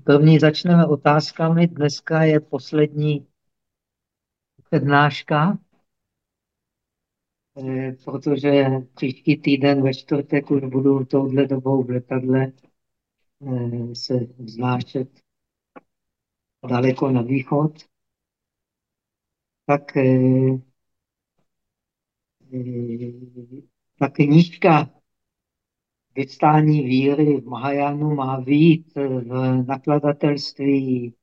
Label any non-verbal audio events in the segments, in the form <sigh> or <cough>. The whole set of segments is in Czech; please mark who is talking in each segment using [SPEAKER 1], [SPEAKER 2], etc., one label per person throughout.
[SPEAKER 1] První začneme otázkami. Dneska je poslední přednáška, eh, protože příští týden ve čtvrtek už budu touhle dobou v letadle eh, se vznášet daleko na východ. Tak eh, ta knížka Vyvstání víry v Mahajánu má být v nakladatelství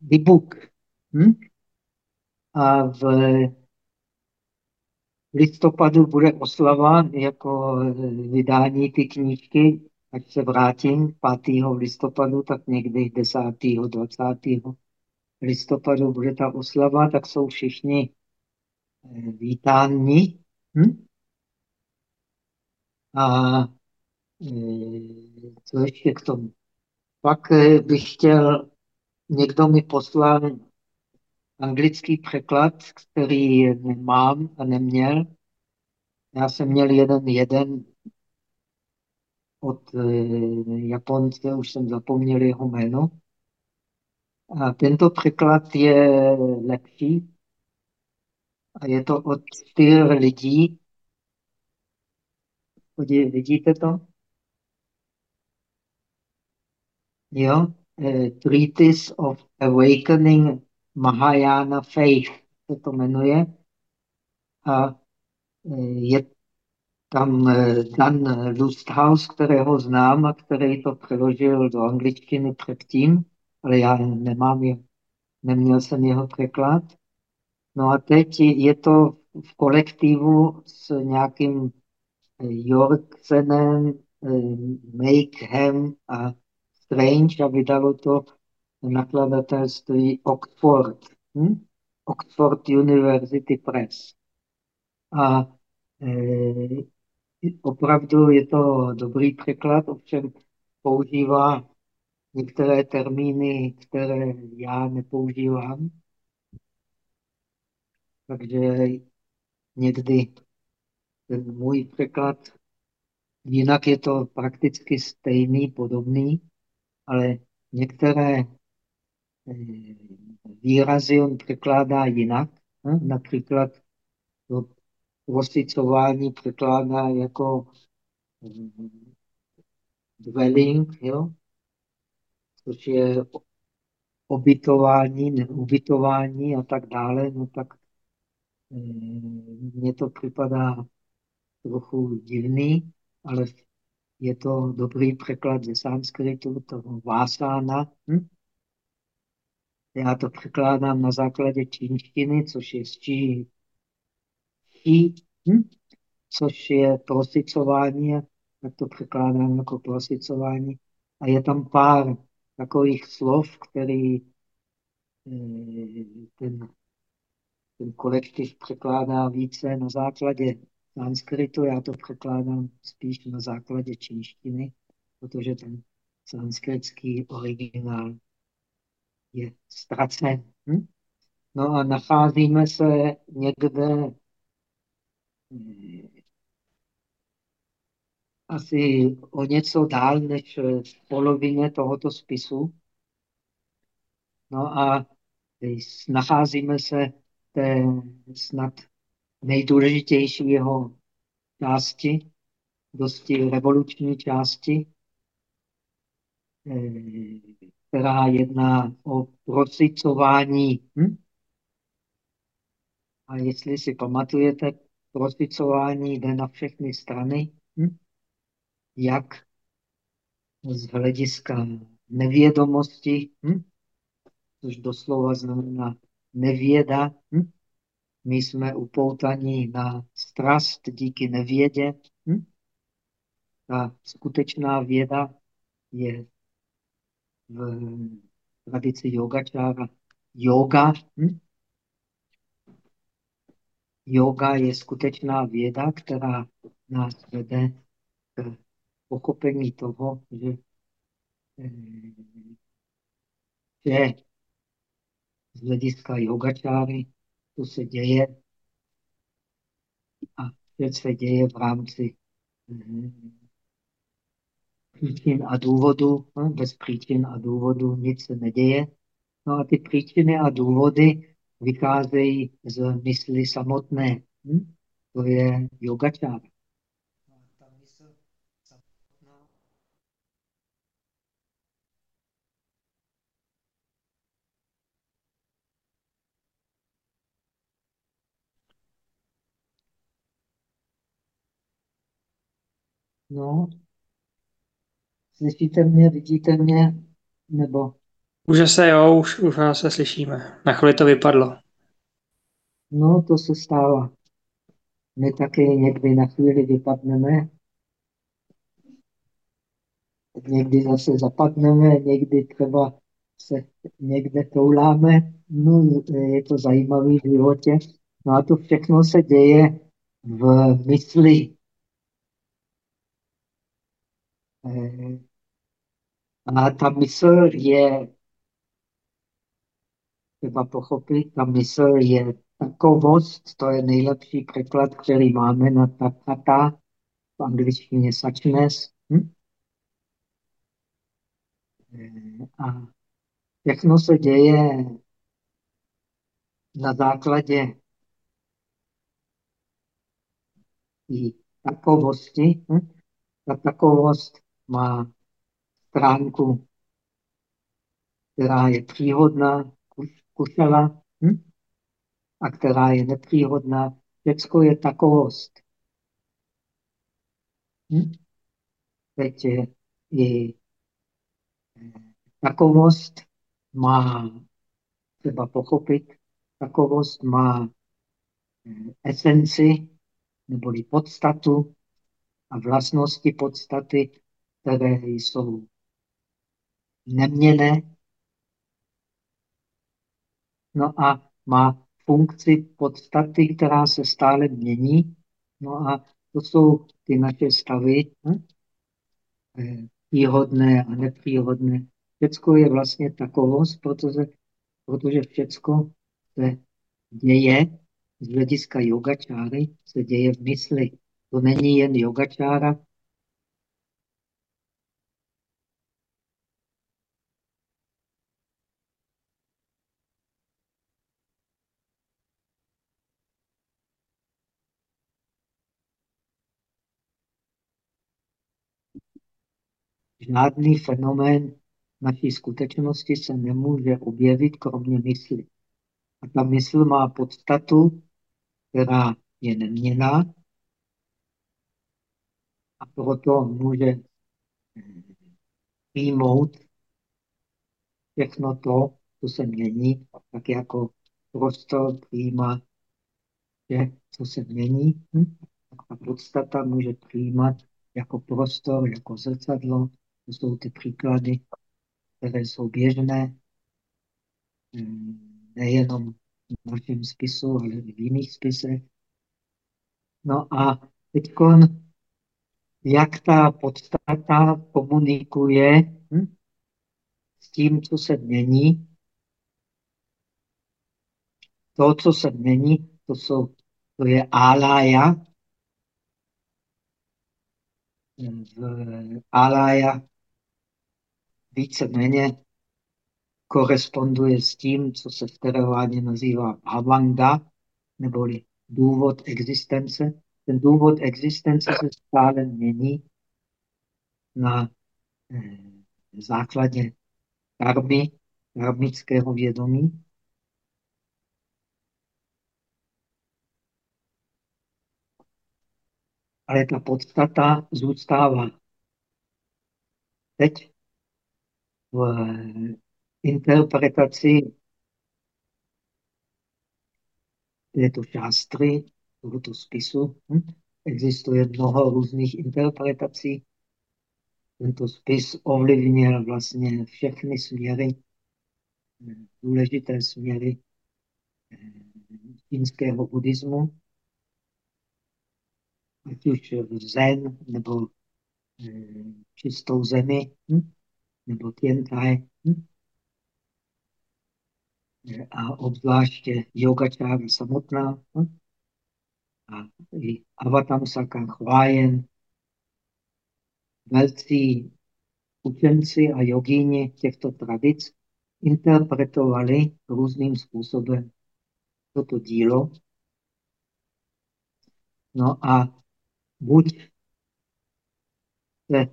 [SPEAKER 1] Dibuk. Hm? A v listopadu bude oslava jako vydání ty knížky, ať se vrátím 5. listopadu, tak někdy 10. 20. listopadu bude ta oslava, tak jsou všichni eh, vítáni. Hm? A eh, co ještě k tomu? Pak eh, bych chtěl, někdo mi poslal anglický překlad, který nemám a neměl. Já jsem měl jeden, jeden od eh, Japonce, už jsem zapomněl jeho jméno. A tento překlad je lepší. A je to od čtyř lidí. Vidíte to? Jo? Uh, Treatise of Awakening Mahayana Faith se to jmenuje. A eh, je tam eh, Dan Lusthaus, kterého znám a který to přeložil do angličtiny předtím, ale já nemám je, neměl jsem jeho překlad. No a teď je to v kolektivu s nějakým eh, Jorksenem, Makeham a Strange a vydalo to nakladatelství Oxford, hm? Oxford University Press. A e, opravdu je to dobrý překlad, ovšem používá některé termíny, které já nepoužívám. Takže někdy ten můj překlad, jinak je to prakticky stejný, podobný, ale některé Eh, výrazy on překládá jinak. Hm? Například to prosicování překládá jako hm, dwelling, jo? což je obytování, neubytování a tak dále, no tak eh, mně to připadá trochu divný, ale je to dobrý překlad ze sanskritu, toho vásána. Hm? Já to překládám na základě čínštiny, což je čí, čí hm? což je prosicování, tak to překládám jako prosicování. A je tam pár takových slov, který eh, ten, ten kolektiv překládá více na základě sanskritu, já to překládám spíš na základě čínštiny, protože ten sanskritský originál je ztracen. Hm? No a nacházíme se někde hm, asi o něco dál než v polovině tohoto spisu. No a nacházíme se té snad nejdůležitější jeho části, dosti revoluční části, eh, která jedná o prosicování. Hm? A jestli si pamatujete, prosicování jde na všechny strany. Hm? Jak z hlediska nevědomosti, hm? což doslova znamená nevěda. Hm? My jsme upoutaní na strast díky nevědě. Hm? Ta skutečná věda je v tradici yogačára yoga. Hm? Yoga je skutečná věda, která nás vede k pochopení toho, že, eh, že z hlediska yogačáry to se děje a vše se děje v rámci eh, příčin a důvodu. No, bez příčin a důvodu nic se neděje. No a ty příčiny a důvody vycházejí z mysli samotné. Hm? To je yogačára. No, slyšíte mě, vidíte mě, nebo?
[SPEAKER 2] Už se jo, už, už se slyšíme. Na chvíli to vypadlo.
[SPEAKER 1] No, to se stává. My taky někdy na chvíli vypadneme, někdy zase zapadneme, někdy třeba se někde touláme. No, je to zajímavé v životě. No a to všechno se děje v mysli. Eh, a ta mysl je, třeba pochopit, ta mysl je takovost, to je nejlepší překlad, který máme na takata, v angličtině suchness. Hm? A všechno se děje na základě i takovosti. Hm? Ta takovost má stránku, která je příhodná, kušela, hm? a která je nepříhodná. Všecko je takovost. Hm? Teď je, i takovost má třeba pochopit, takovost má eh, esenci neboli podstatu a vlastnosti podstaty, které jsou neměné. No a má funkci podstaty, která se stále mění. No a to jsou ty naše stavy, hm? příhodné a nepříhodné. Všecko je vlastně takovost, protože, protože všecko se děje z hlediska yogačáry, se děje v mysli. To není jen yogačára, Žádný fenomén naší skutečnosti se nemůže objevit kromě mysli. A ta mysl má podstatu, která je neměná a proto může přijmout všechno to, co se mění, tak jako prostor přijímá vše, co se mění. Hm? Ta podstata může přijímat jako prostor, jako zrcadlo, to jsou ty příklady, které jsou běžné mm, nejenom v našem spisu, ale i v jiných spisech. No a teď, jak ta podstata komunikuje hm, s tím, co se mění. To, co se mění, to, jsou, to je alaya. V alaya víceméně koresponduje s tím, co se v terováně nazývá bhavanga, neboli důvod existence. Ten důvod existence se stále mění na eh, základě karmy, karmického vědomí. Ale ta podstata zůstává. Teď v interpretaci této šástry, tohoto spisu, hm? existuje mnoho různých interpretací. Tento spis ovlivnil vlastně všechny směry, důležité směry eh, čínského buddhismu, ať už v Zen nebo eh, čistou zemi. Hm? Nebo Tientai. Hm? A obzvláště yogačára samotná. Hm? A i Avatamsaka, Chvájen, velcí učenci a jogíni těchto tradic interpretovali různým způsobem toto dílo. No a buď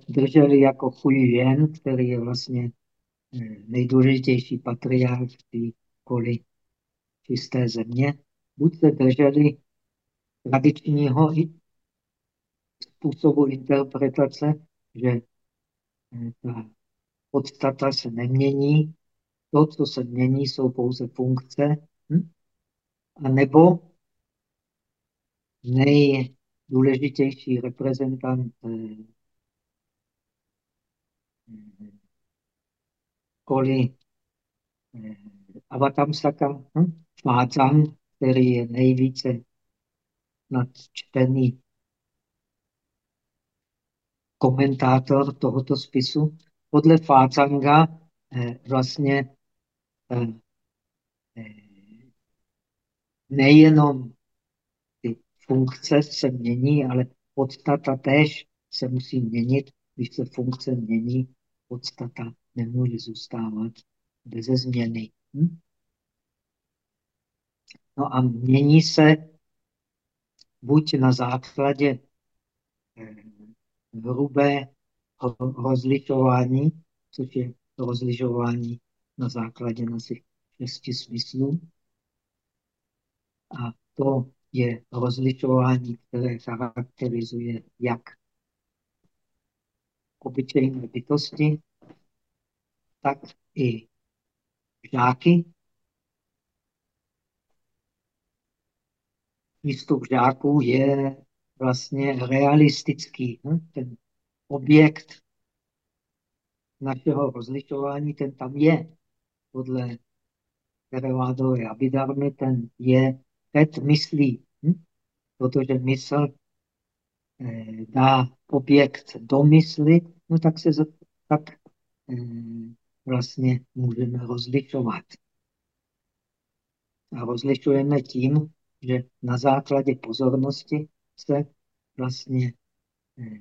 [SPEAKER 1] drželi jako Hui Yen, který je vlastně eh, nejdůležitější patriarch v koli čisté země, buď se drželi tradičního způsobu interpretace, že eh, ta podstata se nemění, to, co se mění, jsou pouze funkce, hm? a nebo nejdůležitější reprezentant koli eh, Avatamsaka, hm? Fácang, který je nejvíce nadčtený komentátor tohoto spisu. Podle Fácanga eh, vlastně eh, nejenom ty funkce se mění, ale podstata též se musí měnit. Když se funkce mění, podstata nemůže zůstávat bez změny. Hm? No a mění se buď na základě hrubé rozlišování, což je rozlišování na základě našich šesti smyslů. A to je rozlišování, které charakterizuje jak obyčejné bytosti, tak i žáky. Výstup žáků je vlastně realistický. Hm? Ten objekt našeho rozlišování, ten tam je. Podle Theravádové Abhidharmy, ten je před myslí. Hm? Protože mysl dá objekt do mysli, no tak se tak eh, vlastně můžeme rozlišovat. A rozlišujeme tím, že na základě pozornosti se vlastně eh,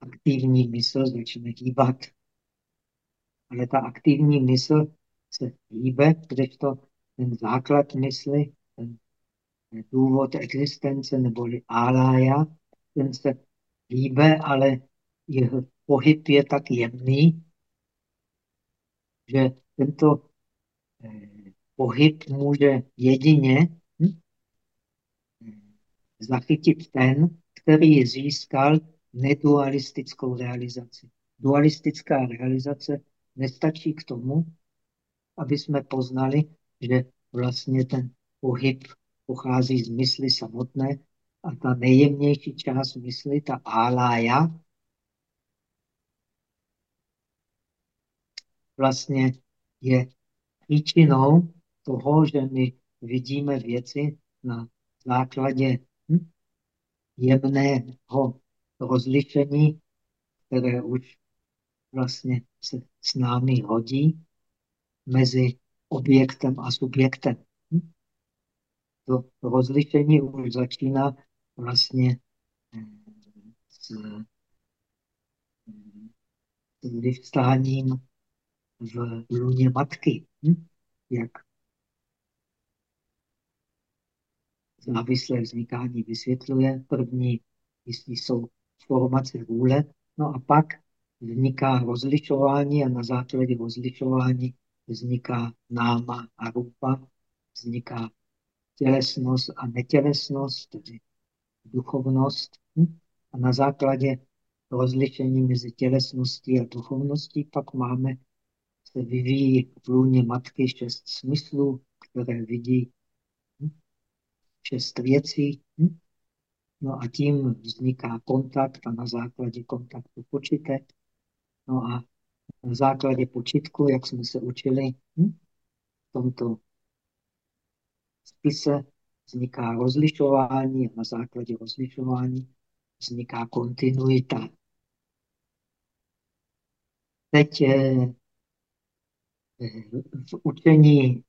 [SPEAKER 1] aktivní mysl začne hýbat. Ale ta aktivní mysl se hýbe, kdežto ten základ mysli, ten důvod existence neboli álája, ten se hýbe, ale jeho pohyb je tak jemný, že tento eh, pohyb může jedině hm, zachytit ten, který získal nedualistickou realizaci. Dualistická realizace nestačí k tomu, aby jsme poznali, že vlastně ten pohyb pochází z mysli samotné a ta nejjemnější část mysli, ta álája, vlastně je příčinou toho, že my vidíme věci na základě hm, jemného rozlišení, které už vlastně se s námi hodí mezi objektem a subjektem. Hm? To rozlišení už začíná vlastně eh, s, vyvstáním v luně matky. Hm? Jak závislé vznikání vysvětluje. První jistý jsou formace vůle, no a pak vzniká rozlišování a na základě rozlišování vzniká náma a rupa, vzniká tělesnost a netělesnost, tedy duchovnost. A na základě rozlišení mezi tělesností a duchovností pak máme se vyvíjí v lůně matky šest smyslů, které vidí šest věcí. No a tím vzniká kontakt a na základě kontaktu počítek. No a na základě počítku, jak jsme se učili v tomto spise, vzniká rozlišování a na základě rozlišování vzniká kontinuita. Teď je v učení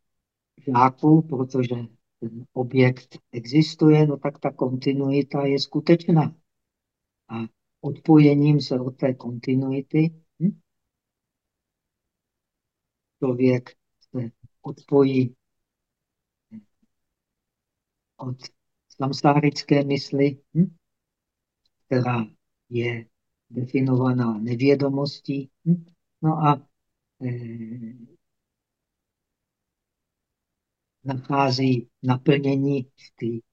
[SPEAKER 1] žáků, protože ten objekt existuje, no tak ta kontinuita je skutečná. A odpojením se od té kontinuity hm, člověk se odpojí od samsárické mysli, hm? která je definovaná nevědomostí. Hm? No a eh, nachází naplnění v té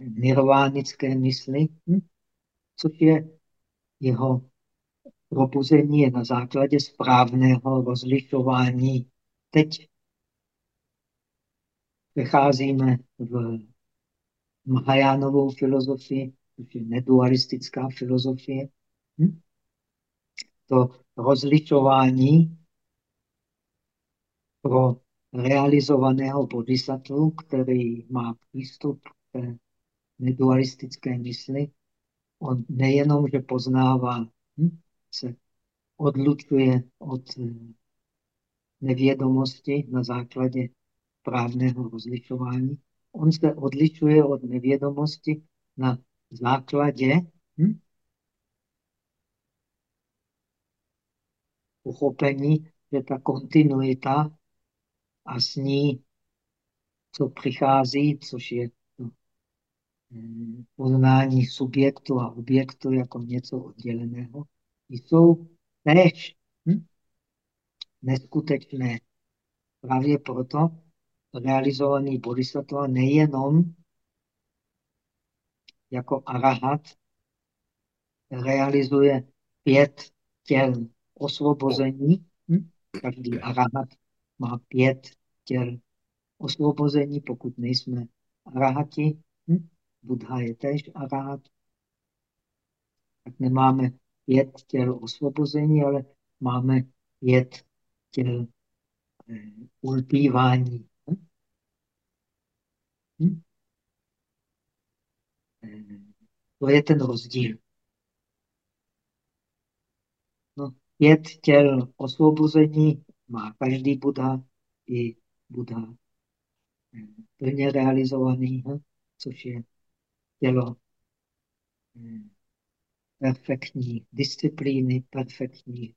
[SPEAKER 1] nirvánické mysli, hm? což je jeho probuzení je na základě správného rozlišování. Teď vycházíme v Mahajánovou filozofii, což je nedualistická filozofie. Hm? To rozlišování pro realizovaného bodhisattva, který má přístup k nedualistické mysli, on nejenom, že poznává, hm, se odlučuje od eh, nevědomosti na základě právného rozlišování, on se odlišuje od nevědomosti na základě hm, pochopení, že ta kontinuita a s ní, co přichází, což je no, poznání subjektu a objektu jako něco odděleného, jsou též hm, neskutečné. Právě proto realizovaný bodhisattva nejenom jako arahat realizuje pět těl osvobození. Hm? Každý arahat má pět těl osvobození, pokud nejsme arahati. Hm? Buddha je tež arahat. Tak nemáme pět těl osvobození, ale máme pět těl eh, ulpívání. Hm? To je ten rozdíl. No, pět těl osvobození má každý Buddha i Buddha hm, plně realizovaný, hm? což je tělo hm, perfektní disciplíny, perfektní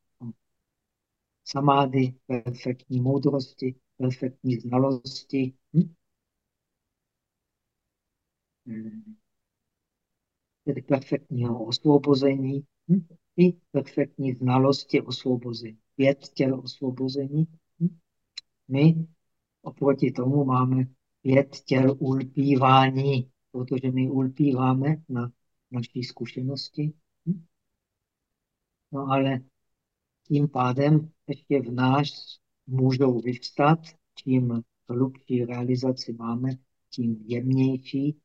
[SPEAKER 1] samády, perfektní moudrosti, perfektní znalosti. Hm? Tedy perfektního osvobození hm? i perfektní znalosti osvobození. Pět těl osvobození. Hm? My oproti tomu máme pět těl ulpívání, protože my ulpíváme na naší zkušenosti. Hm? No ale tím pádem ještě v nás můžou vyvstat, čím hlubší realizaci máme, tím jemnější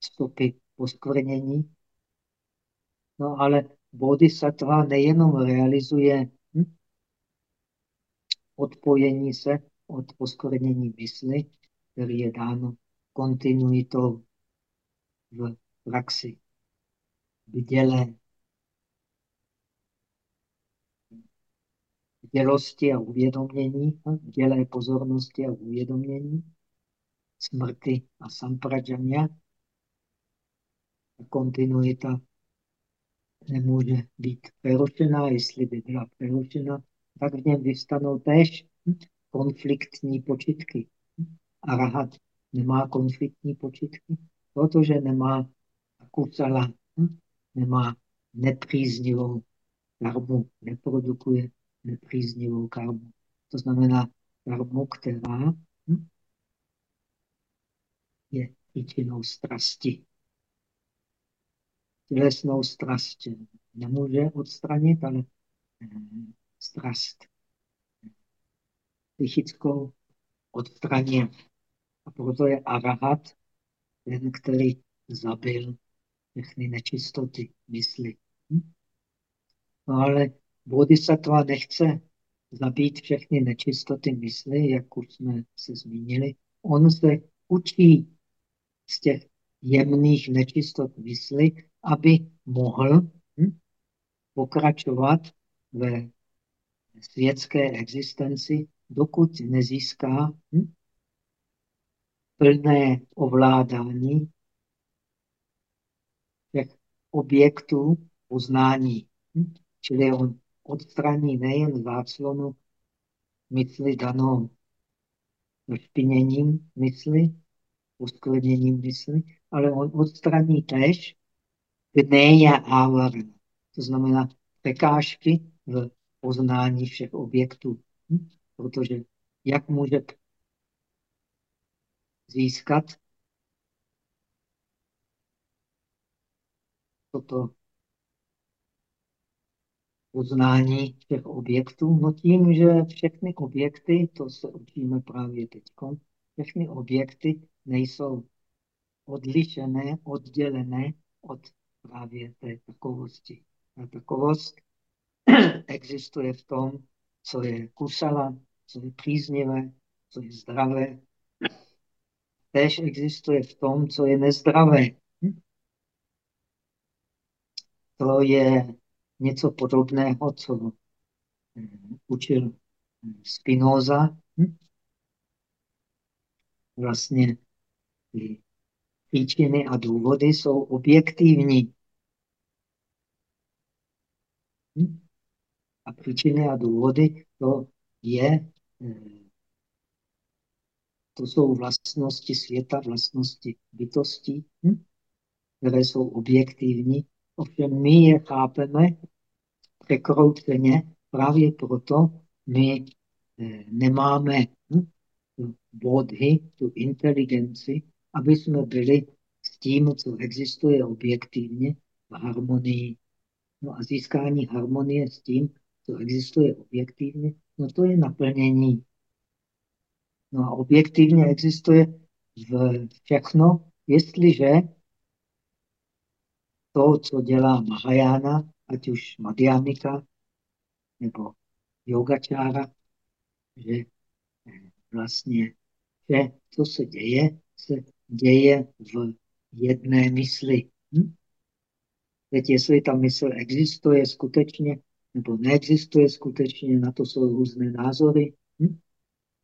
[SPEAKER 1] stopy poskvrnění. No ale bodhisattva nejenom realizuje hm, odpojení se od poskvrnění mysli, který je dáno kontinuitou v praxi bdělé bdělosti a uvědomění, bdělé pozornosti a uvědomění, smrti a sampradžanya, kontinuita nemůže být přerušená. Jestli by byla přerušena, tak v něm vystanou též konfliktní počitky. A rahat nemá konfliktní počitky, protože nemá kusala, nemá nepříznivou karmu, neprodukuje nepříznivou karmu. To znamená karmu, která je příčinou strasti tělesnou strast nemůže odstranit, ale eh, strast psychickou odstraně. A proto je arahat ten, který zabil všechny nečistoty mysli. Hm? No ale bodhisattva nechce zabít všechny nečistoty mysli, jak už jsme se zmínili. On se učí z těch jemných nečistot mysli aby mohl hm, pokračovat ve světské existenci, dokud nezíská hm, plné ovládání těch objektů poznání. Hm? Čili on odstraní nejen záclonu mysli danou našpiněním mysli, uskleněním mysli, ale on odstraní tež gneja ávarana. To znamená překážky v poznání všech objektů. Hm? Protože jak může získat toto poznání těch objektů? No tím, že všechny objekty, to se učíme právě teď, všechny objekty nejsou odlišené, oddělené od právě té takovosti. A takovost <clears throat> existuje v tom, co je kusala, co je příznivé, co je zdravé. Tež existuje v tom, co je nezdravé. To je něco podobného, co hm, učil Spinoza. Hm? Vlastně příčiny a důvody jsou objektivní. A příčiny a důvody to je, eh, to jsou vlastnosti světa, vlastnosti bytosti, které jsou objektivní. Ovšem my je chápeme překrouceně, právě proto my eh, nemáme hm, bodhy, tu inteligenci, aby jsme byli s tím, co existuje objektivně, v harmonii. No a získání harmonie s tím, co existuje objektivně, no to je naplnění. No a objektivně existuje v všechno, jestliže to, co dělá Mahajana, ať už Madhyamika nebo yogačára, že vlastně vše, co se děje, se děje v jedné mysli. Hm? Teď, jestli ta mysl existuje skutečně nebo neexistuje skutečně, na to jsou různé názory. Hm?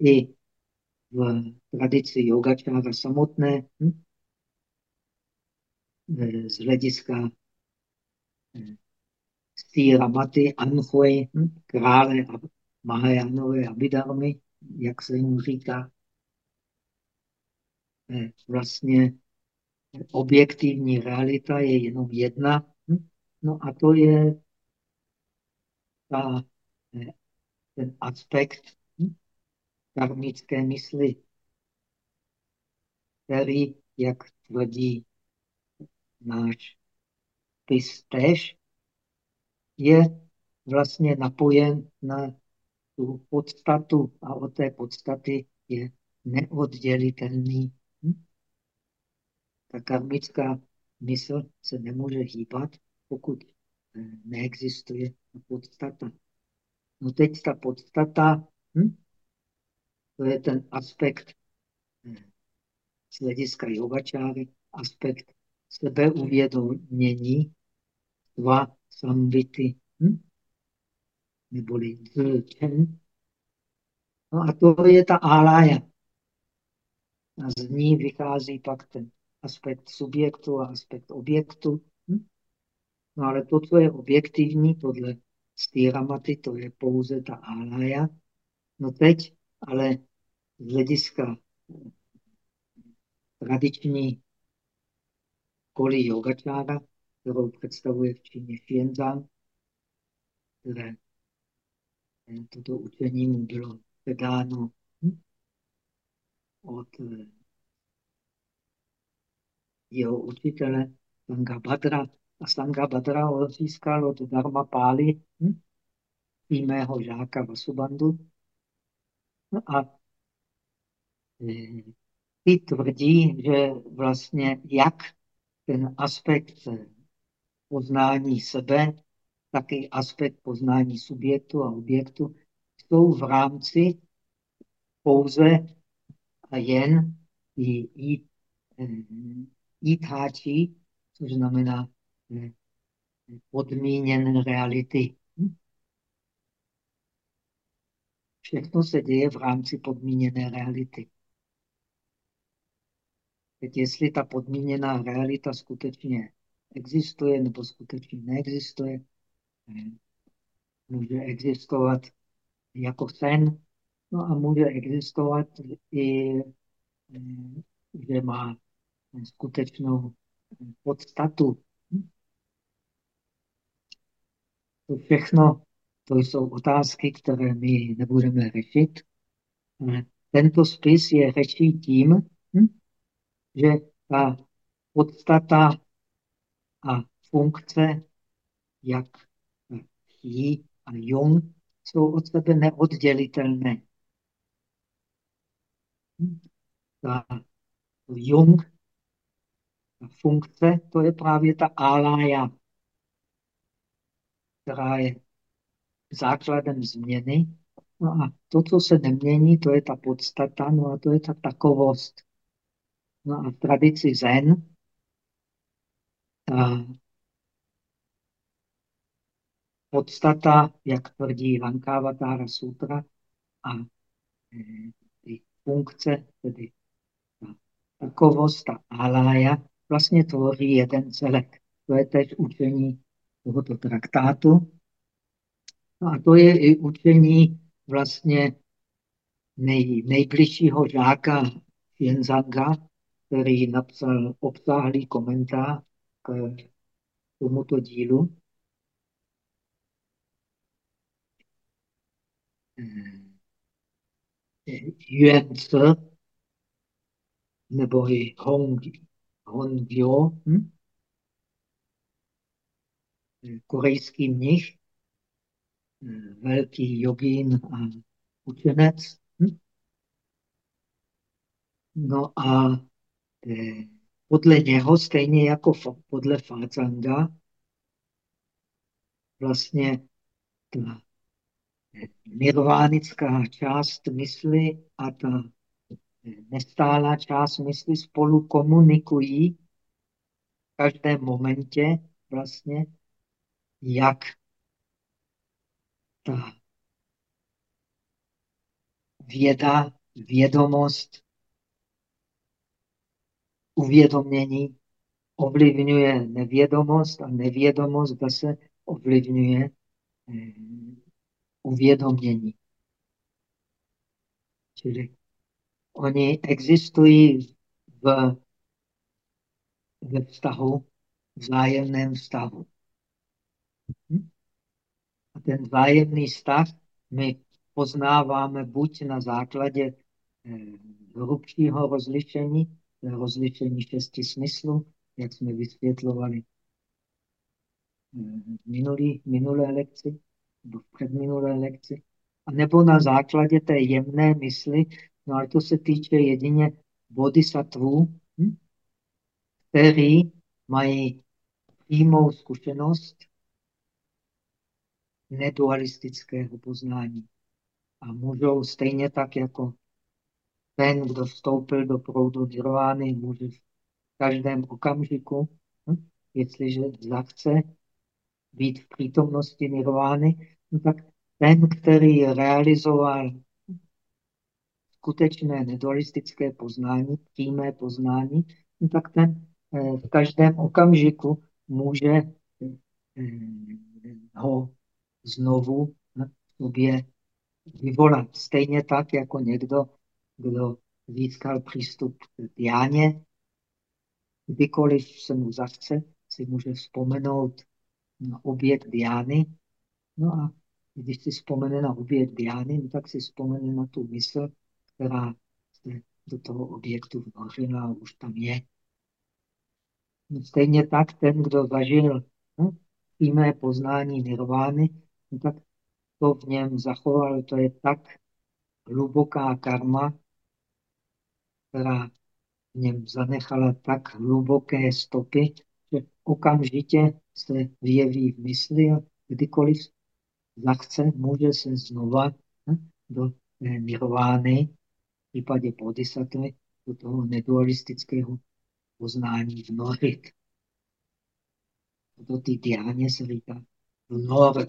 [SPEAKER 1] I v tradici yogačára samotné, hm? z hlediska Stýra Maty, Anhui, hm? krále Mahajánové Abhidharmy, jak se jim říká, vlastně objektivní realita je jenom jedna. Hm? No a to je ta, ten aspekt hm? karmické mysli, který, jak tvrdí náš pistež, je vlastně napojen na tu podstatu a od té podstaty je neoddělitelný ta karmická mysl se nemůže hýbat, pokud eh, neexistuje podstata. No teď ta podstata, hm? to je ten aspekt eh, z hlediska yogačáry, aspekt sebeuvědomění, dva samvity, hm? neboli dzen. No a to je ta álája. A z ní vychází pak ten aspekt subjektu a aspekt objektu. Hm? No ale to, co je objektivní, podle stýramaty, to je pouze ta alaya. No teď, ale z hlediska tradiční koli yogačára, kterou představuje v Číně Xianzang, které toto učení mu bylo předáno hm? od jeho učitele Badra. A Badra ho získal od Dharma Pály, hm? mého žáka Vasubandhu. No a e, ty tvrdí, že vlastně jak ten aspekt poznání sebe, tak i aspekt poznání subjektu a objektu jsou v rámci pouze a jen jít ítháči, což znamená podmíněné reality. Všechno se děje v rámci podmíněné reality. Teď jestli ta podmíněná realita skutečně existuje nebo skutečně neexistuje, může existovat jako sen, No a může existovat i, že má skutečnou podstatu. To všechno, to jsou otázky, které my nebudeme řešit. Tento spis je řeší tím, hm, že ta podstata a funkce, jak Yi a Jung, jsou od sebe neoddělitelné. Hm? Ta Jung, funkce, to je právě ta alaya, která je základem změny. No a to, co se nemění, to je ta podstata, no a to je ta takovost. No a v tradici Zen ta podstata, jak tvrdí Lankavatara Sutra, a e, ty funkce, tedy ta takovost, ta alája, vlastně tvoří jeden celek. To je teď učení tohoto traktátu. No a to je i učení vlastně nej, nejbližšího žáka Jenzanga, který napsal obsáhlý komentář k tomuto dílu. Yuan Tse, nebo i Hong, Hongyo, hm? korejský mnich, velký jogín a učenec. Hm? No a eh, podle něho, stejně jako podle Fazanga, vlastně ta nirvánická část mysli a ta nestálá část mysli spolu komunikují v každém momentě vlastně, jak ta věda, vědomost, uvědomění ovlivňuje nevědomost a nevědomost zase ovlivňuje eh, uvědomění. Čili oni existují v, ve vztahu, vzájemném vztahu. Hm? A ten vzájemný vztah my poznáváme buď na základě eh, hrubšího rozlišení, rozlišení šesti smyslů, jak jsme vysvětlovali v minulý, minulé lekci, nebo v předminulé lekci, a nebo na základě té jemné mysli, no ale to se týče jedině bodhisattvů, hm? který mají přímou zkušenost nedualistického poznání. A můžou stejně tak jako ten, kdo vstoupil do proudu nirvány, může v každém okamžiku, hm? jestliže zachce být v přítomnosti nirvány, no tak ten, který realizoval skutečné nedualistické poznání, přímé poznání, no tak ten eh, v každém okamžiku může eh, ho znovu na sobě vyvolat. Stejně tak, jako někdo, kdo získal přístup k Diáně, kdykoliv se mu zachce, si může vzpomenout na objekt Diány. No a když si vzpomene na objekt Diány, no tak si vzpomene na tu mysl, která se do toho objektu vnořila a už tam je. No stejně tak ten, kdo zažil hm, přímé poznání nirvány, no tak to v něm zachoval, to je tak hluboká karma, která v něm zanechala tak hluboké stopy, že okamžitě se vyjeví v mysli a kdykoliv zachce, může se znova hm, do nirvány, případě bodhisattvy, do toho nedualistického poznání vnořit. Do té diáně se říká vnor.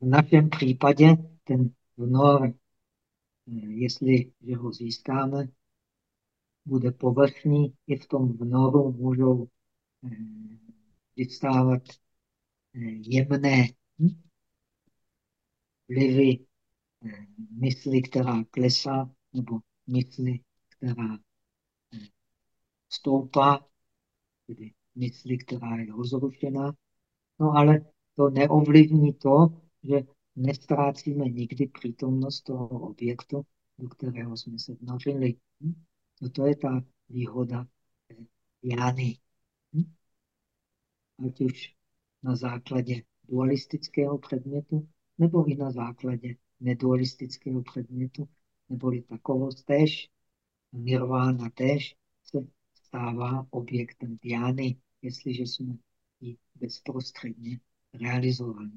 [SPEAKER 1] V našem případě ten vnor, jestli že ho získáme, bude povrchní, i v tom vnoru můžou eh, vyvstávat eh, jemné hm? vlivy eh, mysli, která klesá, nebo mysli, která eh, stoupá, tedy mysli, která je rozrušená. No ale to neovlivní to, že nestrácíme nikdy přítomnost toho objektu, do kterého jsme se vnořili. Hm? No to je ta výhoda eh, jány. Hm? Ať už na základě dualistického předmětu, nebo i na základě nedualistického předmětu, neboli takovost též, nirvána též se stává objektem diány, jestliže jsme ji bezprostředně realizovali.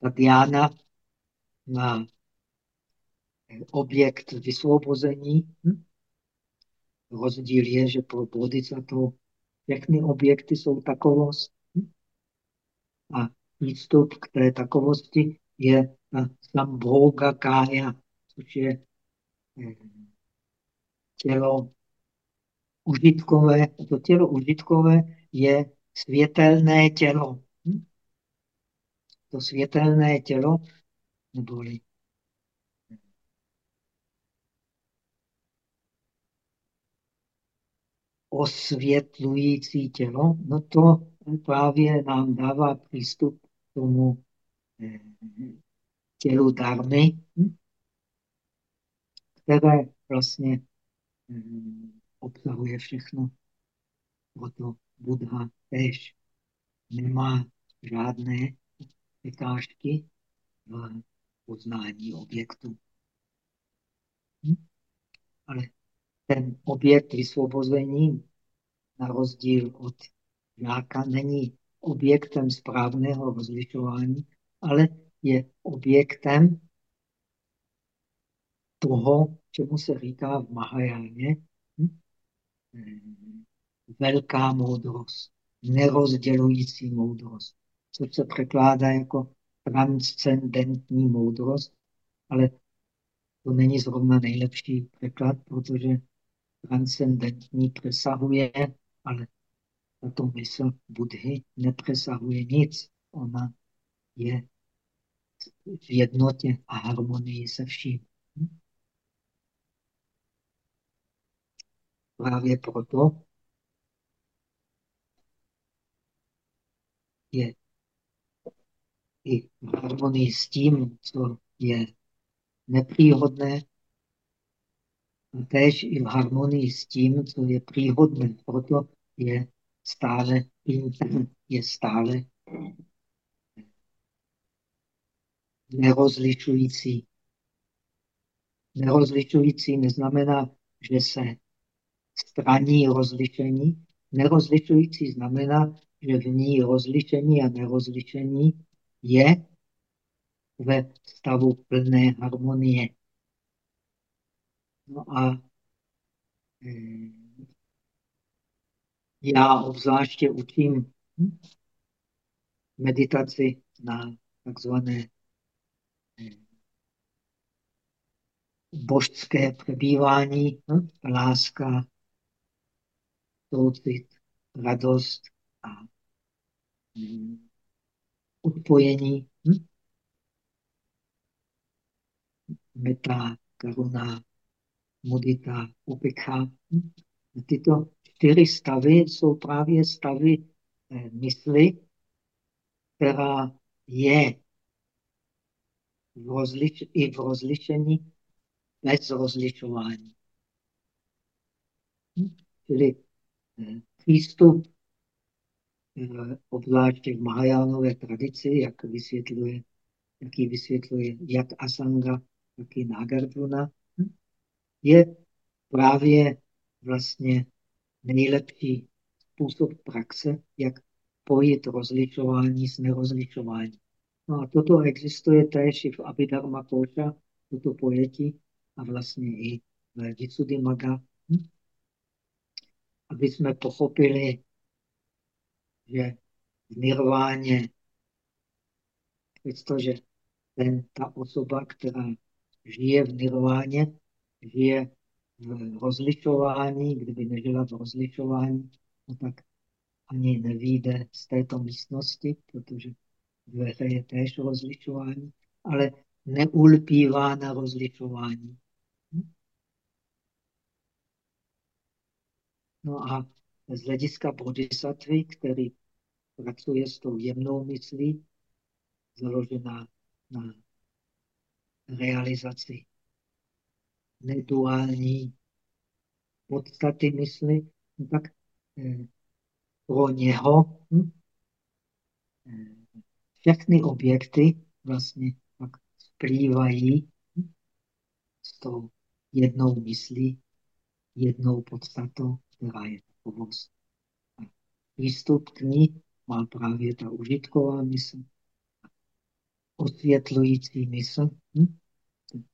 [SPEAKER 1] Ta diána na objekt vysvobození. Hm? Rozdíl je, že pro bodhisattva všechny objekty jsou takovost. A přístup k té takovosti je ta sambhoga kája, což je eh, tělo užitkové. To tělo užitkové je světelné tělo. Hm? To světelné tělo, neboli osvětlující tělo, no to právě nám dává přístup k tomu eh, tělu dármy, hm? které vlastně hm, obsahuje všechno. Proto Buddha tež nemá žádné překážky v poznání objektu. Hm? Ale ten objekt vysvobození, na rozdíl od žáka, není objektem správného rozlišování, ale je objektem toho, čemu se říká v Mahajáně hm? velká moudrost, nerozdělující moudrost, což se překládá jako transcendentní moudrost, ale to není zrovna nejlepší překlad, protože transcendentní přesahuje, ale tato mysl Budhy nepřesahuje nic. Ona je v jednotě a harmonii se vším. Právě proto je i v harmonii s tím, co je nepříhodné, a též i v harmonii s tím, co je příhodné. Proto je stále je stále nerozlišující. Nerozlišující neznamená, že se straní rozlišení. Nerozlišující znamená, že v ní rozlišení a nerozlišení je ve stavu plné harmonie. No a eh, já obzvláště učím meditaci na takzvané eh, božské přebývání, hm? láska, soucit, radost a hm, odpojení, hm? meta, karuna, mudita, upekha. Hm? Tyto čtyři stavy jsou právě stavy eh, mysli, která je v rozliš i v rozlišení bez rozlišování. Hm? Čili eh, přístup eh, obzvláště v Mahajánové tradici, jak vysvětluje, jaký vysvětluje jak Asanga, tak i Nagarjuna, hm? je právě vlastně nejlepší způsob praxe, jak pojít rozlišování s nerozlišováním. No a toto existuje též i v Abhidharma Koša, toto pojetí a vlastně i v Vitsuddhimagga. Hm? Aby jsme pochopili, že v nirváně, přestože ten, ta osoba, která žije v nirváně, žije v rozlišování, kdyby nežila v rozlišování, no tak ani nevíde z této místnosti, protože dveře je též rozlišování, ale neulpívá na rozlišování. No a z hlediska bodhisattvy, který pracuje s tou jemnou myslí, založená na realizaci neduální podstaty mysli, no tak eh, pro něho hm, eh, všechny objekty vlastně pak splývají hm, s tou jednou myslí, jednou podstatou, která je takovost. Přístup k ní má právě ta užitková mysl, osvětlující mysl, hm?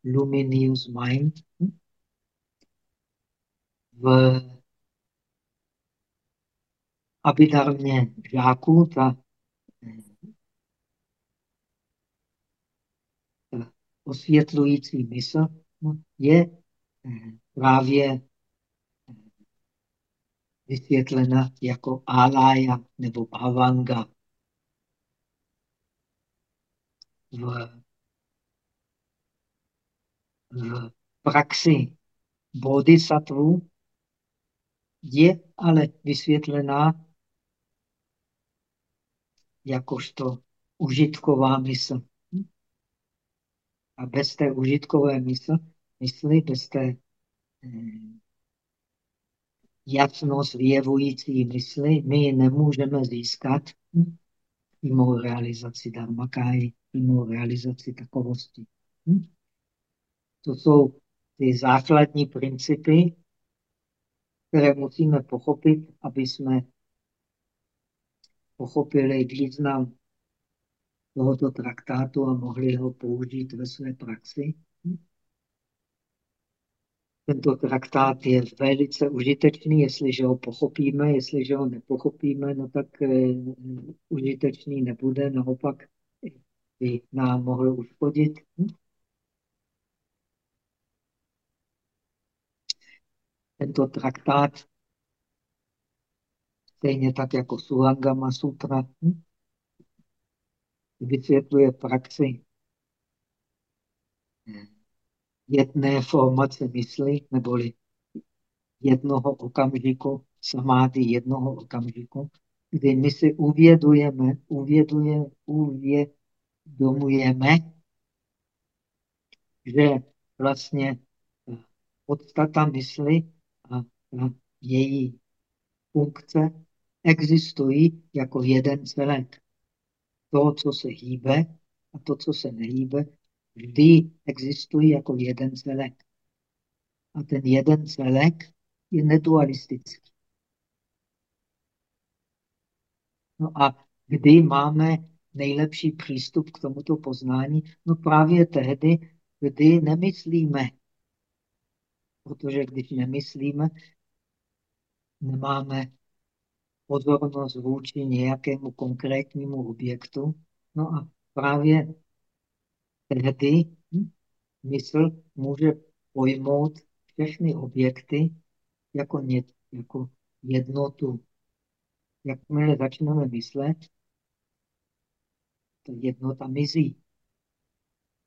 [SPEAKER 1] Luminous mind. Hm? V abidarmě žáků ta, ta osvětlující mysl hm, je eh, právě vysvětlena jako alaya nebo avanga. V praxi bodhisattva je ale vysvětlená jakožto užitková mysl. A bez té užitkové mysl, mysli, bez té eh, jasnost vyjevující mysli, my nemůžeme získat mimo realizaci dharmakáji, mimo realizaci takovosti. To jsou ty základní principy, které musíme pochopit, aby jsme pochopili význam tohoto traktátu a mohli ho použít ve své praxi. Tento traktát je velice užitečný, jestliže ho pochopíme, jestliže ho nepochopíme, no tak uh, užitečný nebude, naopak by nám mohl uškodit. Tento traktát, stejně tak jako Sulangama Sutra, hm? vysvětluje praxi jedné formace mysli, neboli jednoho okamžiku, samády jednoho okamžiku, kdy my si uvědujeme, uvěduje, uvědomujeme, že vlastně podstata mysli a její funkce existují jako jeden celek. To, co se hýbe a to, co se nehýbe, vždy existují jako jeden celek. A ten jeden celek je nedualistický. No a kdy máme nejlepší přístup k tomuto poznání? No právě tehdy, kdy nemyslíme. Protože když nemyslíme, nemáme pozornost vůči nějakému konkrétnímu objektu. No a právě tehdy mysl může pojmout všechny objekty jako, ně, jako jednotu. Jakmile začneme myslet, ta jednota mizí,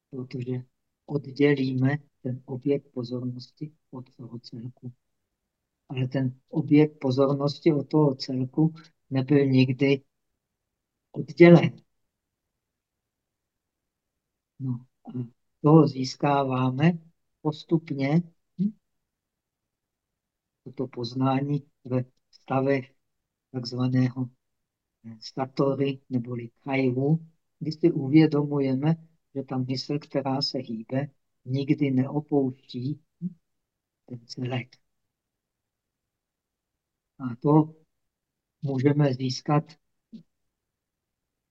[SPEAKER 1] protože oddělíme ten objekt pozornosti od toho celku. Ale ten objekt pozornosti od toho celku nebyl nikdy oddělen. No a to získáváme postupně hm? toto poznání ve stavech takzvaného eh, satory neboli kajvu, kdy si uvědomujeme, že ta mysl, která se hýbe, nikdy neopouští ten celek. A to můžeme získat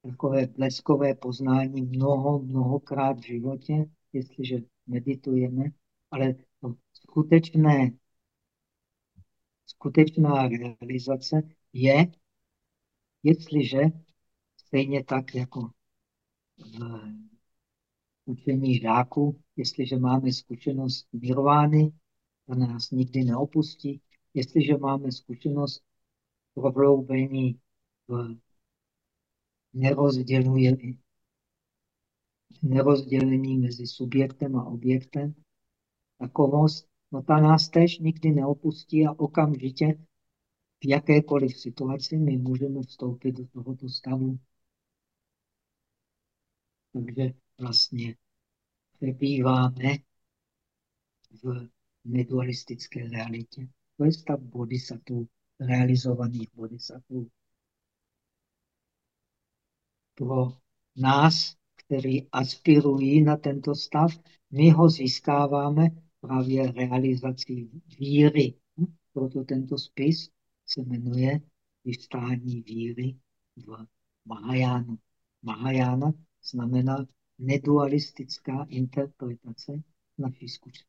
[SPEAKER 1] takové bleskové poznání mnoho, mnohokrát v životě, jestliže meditujeme, ale to skutečné, skutečná realizace je, jestliže stejně tak jako v učení žáků, jestliže máme zkušenost nirvány, ta nás nikdy neopustí, jestliže máme zkušenost prohloubení v nerozdělení, nerozdělení mezi subjektem a objektem, takovost, no ta nás tež nikdy neopustí a okamžitě v jakékoliv situaci my můžeme vstoupit do tohoto stavu. Takže vlastně přebýváme v nedualistické realitě. To je stav bodhisattva, realizovaných bodhisattvů. Pro nás, kteří aspirují na tento stav, my ho získáváme právě realizací víry. Proto tento spis se jmenuje Vystání víry v Mahajánu. Mahajána znamená nedualistická interpretace naší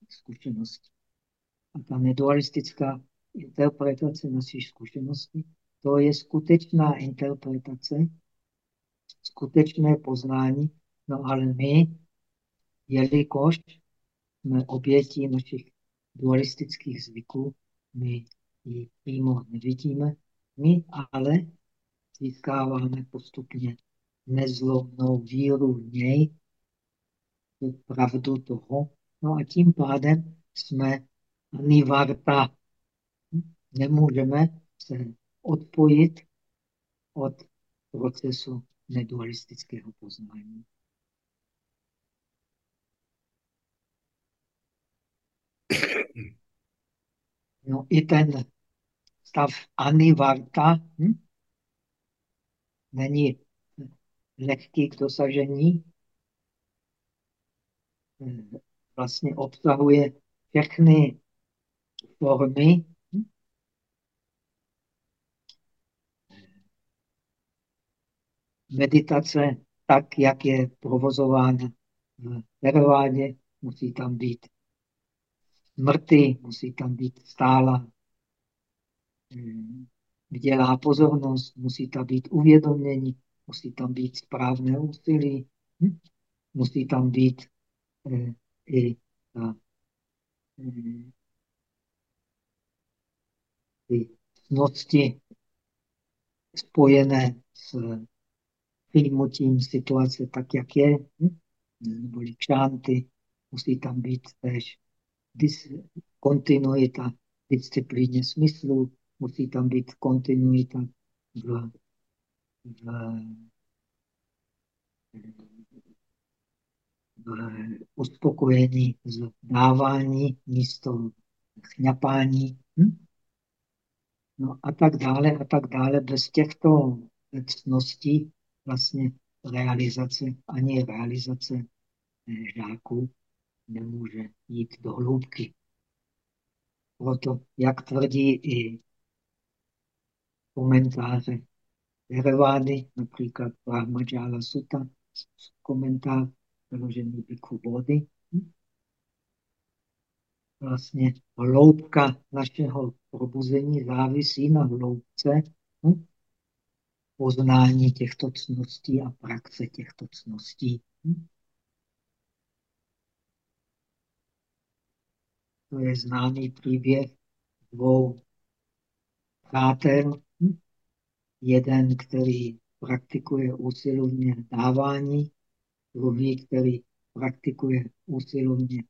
[SPEAKER 1] zkušenosti. A ta nedualistická interpretace naší zkušenosti, to je skutečná interpretace, skutečné poznání, no ale my, jelikož jsme obětí našich dualistických zvyků, my ji přímo nevidíme, my ale získáváme postupně nezlomnou víru v něj, pravdu toho, no a tím pádem jsme anivarta. Nemůžeme se odpojit od procesu nedualistického poznání. No i ten stav anivarta hm? není lehký k dosažení, vlastně obsahuje všechny formy. Meditace tak, jak je provozována v Teravádě, musí tam být smrti, musí tam být stála. Vydělá pozornost, musí tam být uvědomění, musí tam být správné úsilí, musí tam být i eh, ty cnosti spojené s přijmutím situace tak, jak je, hm? neboli kšánty, musí tam být tež kontinuita disciplíně smyslu, musí tam být kontinuita v, v, v uspokojení z dávání místo chňapání. Hm? No a tak dále a tak dále. Bez těchto cností vlastně realizace, ani realizace žáků nemůže jít do hloubky. Proto, jak tvrdí i komentáře Therevády, například Brahmajala Sutta, komentář přeložený Bhikkhu Bodhi. Vlastně hloubka našeho probuzení závisí na hloubce poznání těchto cností a praxe těchto cností. To je známý příběh dvou přátel. Jeden, který praktikuje úsilovně dávání, druhý, který praktikuje úsilovně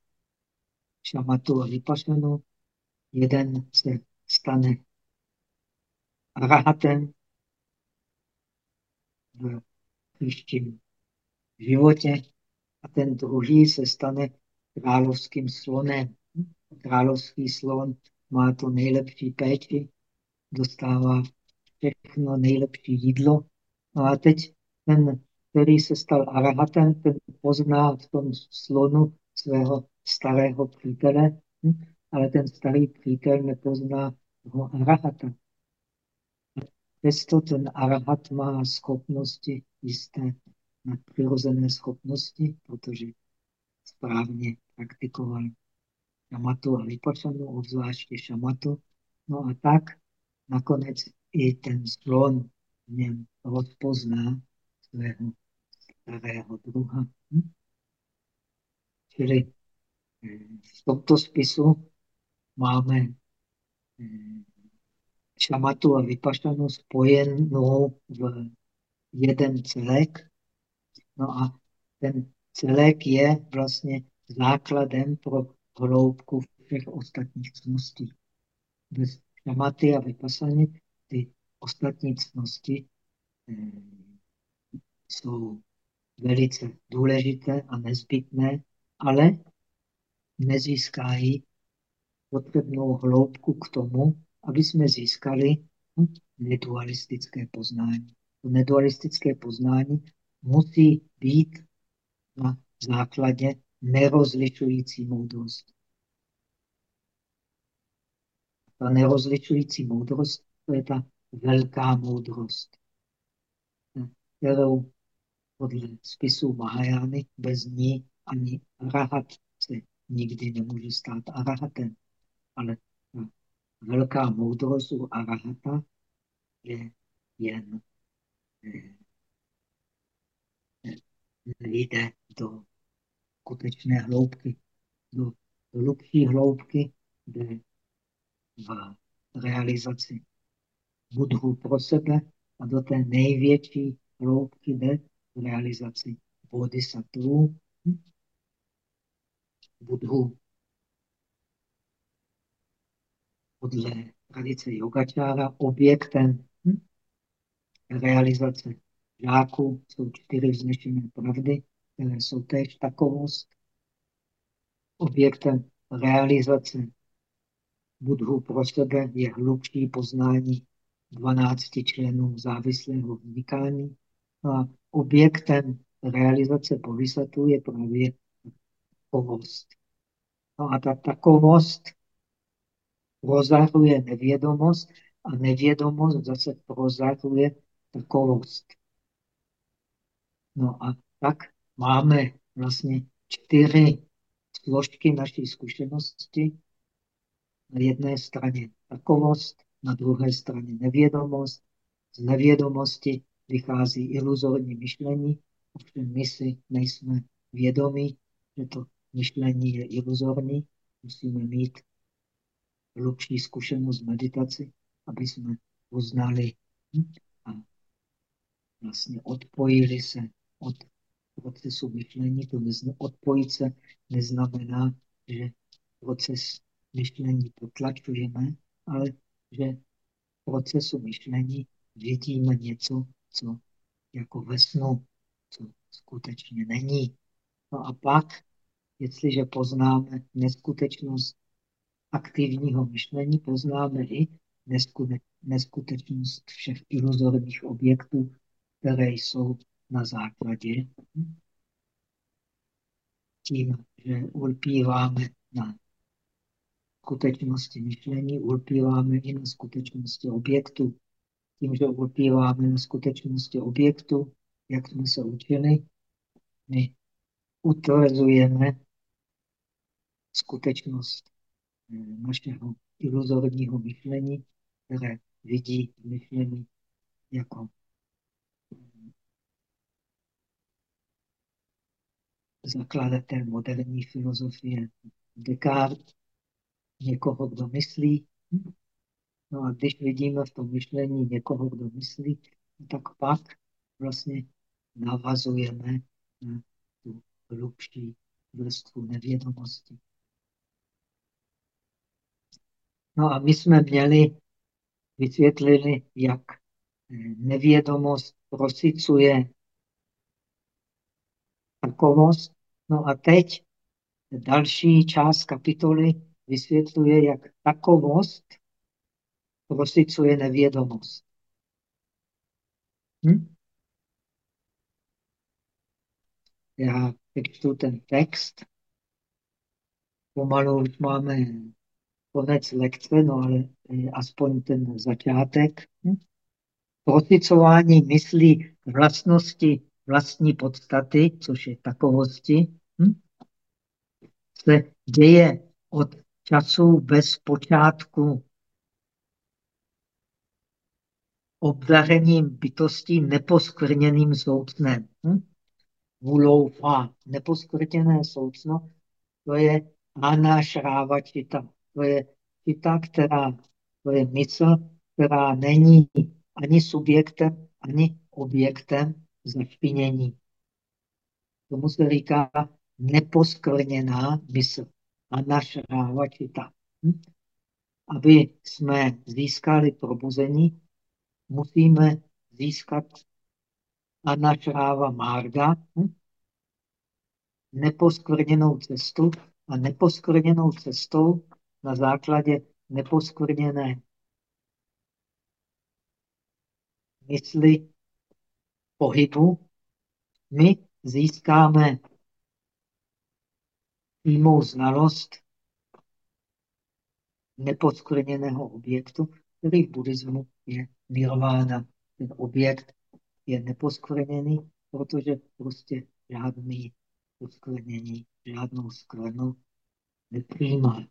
[SPEAKER 1] šamatu a vypašanu. Jeden se stane arahatem v příštím životě a ten druhý se stane královským slonem královský slon má to nejlepší péči, dostává všechno nejlepší jídlo. No a teď ten, který se stal arahatem, ten pozná v tom slonu svého starého přítele, hm? ale ten starý přítel nepozná toho arahata. Přesto ten arahat má schopnosti, jisté nadpřirozené schopnosti, protože správně praktikoval šamatu a vypašanu, obzvláště šamatu. No a tak nakonec i ten slon v něm rozpozná svého starého druha. Čili eh, v tomto spisu máme eh, šamatu a vypašanu spojenou v jeden celek. No a ten celek je vlastně základem pro hloubku všech ostatních cností. Bez šamaty a vypasany ty ostatní cnosti eh, jsou velice důležité a nezbytné, ale nezískají potřebnou hloubku k tomu, aby jsme získali nedualistické poznání. To nedualistické poznání musí být na základě nerozlišující moudrosti. Ta nerozlišující moudrost, to je ta velká moudrost, kterou podle spisu Mahajány bez ní ani rahat se nikdy nemůže stát arahatem. Ale velká moudrost u arahata je jen eh, jde do skutečné hloubky, do, do hlubší hloubky, kde v realizaci budhu pro sebe a do té největší hloubky jde realizaci bodhisattvů, budhu podle tradice yogačára objektem realizace žáků jsou čtyři vznešené pravdy, které jsou též takovost. Objektem realizace budhu pro sebe je hlubší poznání 12 členů závislého vznikání. Objektem realizace povisatu je právě takovost. No a ta takovost prozahuje nevědomost a nevědomost zase prozahuje takovost. No a tak máme vlastně čtyři složky naší zkušenosti. Na jedné straně takovost, na druhé straně nevědomost. Z nevědomosti vychází iluzorní myšlení, ovšem my si nejsme vědomí, že to myšlení je iluzorní. Musíme mít hlubší zkušenost meditaci, aby jsme uznali a vlastně odpojili se od procesu myšlení. To nezna, odpojit se neznamená, že proces myšlení potlačujeme, ale že v procesu myšlení vidíme něco, co jako ve snu, co skutečně není. No a pak, jestliže poznáme neskutečnost aktivního myšlení, poznáme i neskutečnost všech iluzorních objektů, které jsou na základě tím, že ulpíváme na skutečnosti myšlení, ulpíváme i na skutečnosti objektu. Tím, že ulpíváme na skutečnosti objektu, jak jsme se učili, my utvrzujeme skutečnost eh, našeho iluzorního myšlení, které vidí myšlení jako zakladatel moderní filozofie Descartes, někoho, kdo myslí. No a když vidíme v tom myšlení někoho, kdo myslí, tak pak vlastně navazujeme na tu hlubší vrstvu nevědomosti. No a my jsme měli, vysvětlili, jak nevědomost prosicuje takovost. No a teď další část kapitoly vysvětluje, jak takovost prosicuje nevědomost. Hm? Já přečtu ten text. Pomalu už máme konec lekce, no ale aspoň ten začátek. Hm? Prosicování myslí vlastnosti vlastní podstaty, což je takovosti, hm? se děje od času bez počátku obdařením bytostí neposkvrněným soucnem. Hm? Vůlou fa. Neposkvrněné soucno, to je Ana šráva čita. To je čita, která, to je mysl, která není ani subjektem, ani objektem zašpinění. Tomu se říká neposkvrněná mysl. Anašráva čita. Hm? Aby jsme získali probuzení, musíme získat anašráva marga, hm? neposkvrněnou cestu a neposkvrněnou cestou na základě neposkvrněné mysli pohybu, my získáme přímou znalost neposkvrněného objektu, který v buddhismu je nirvana. Ten objekt je neposkvrněný, protože prostě žádný poskvrnění, žádnou skvrnu nepřijímá.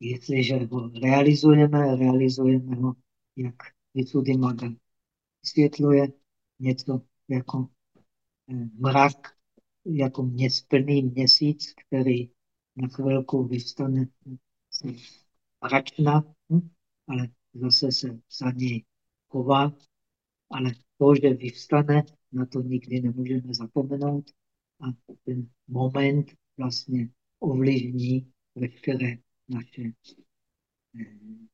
[SPEAKER 1] Jestliže ho realizujeme, realizujeme ho, jak Visuddhimagga vysvětluje, něco jako eh, mrak, jako měs, plný měsíc, který na chvilku vystane mračna, hm? ale zase se za něj chová, ale to, že vyvstane, na to nikdy nemůžeme zapomenout a ten moment vlastně ovlivní veškeré naše eh,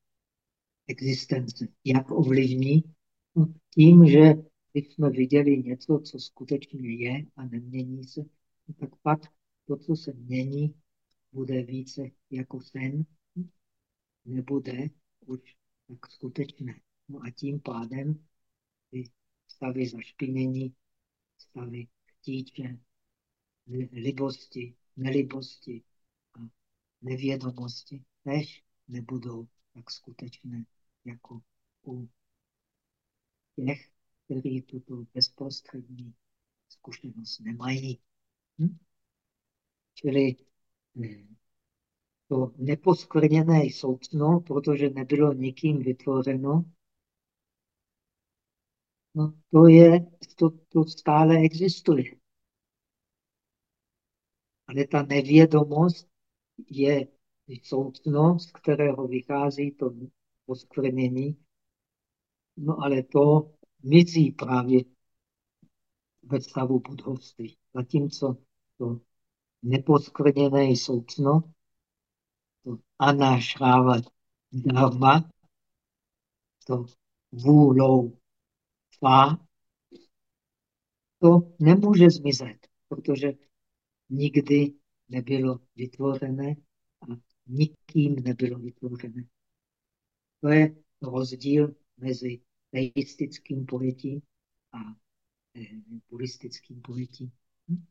[SPEAKER 1] existence. Jak ovlivní? No, tím, že když jsme viděli něco, co skutečně je a nemění se, no tak pak to, co se mění, bude více jako sen, nebude už tak skutečné. No a tím pádem ty stavy zašpinění, stavy chtíče, libosti, nelibosti a nevědomosti tež nebudou tak skutečné jako u těch, kteří tuto bezprostřední zkušenost nemají. Hm? Čili hm, to neposkvrněné soucno, protože nebylo nikým vytvořeno, no to, je, to, to stále existuje. Ale ta nevědomost je soucno, z kterého vychází to poskvrnění, no ale to mizí právě ve stavu budovství. Zatímco to neposkvrněné soucno, to anašráva dharma, to vůlou fa, to nemůže zmizet, protože nikdy nebylo vytvořené a nikým nebylo vytvořené. To je rozdíl mezi teistickým pojetím a eh, buddhistickým pojetím. Hm?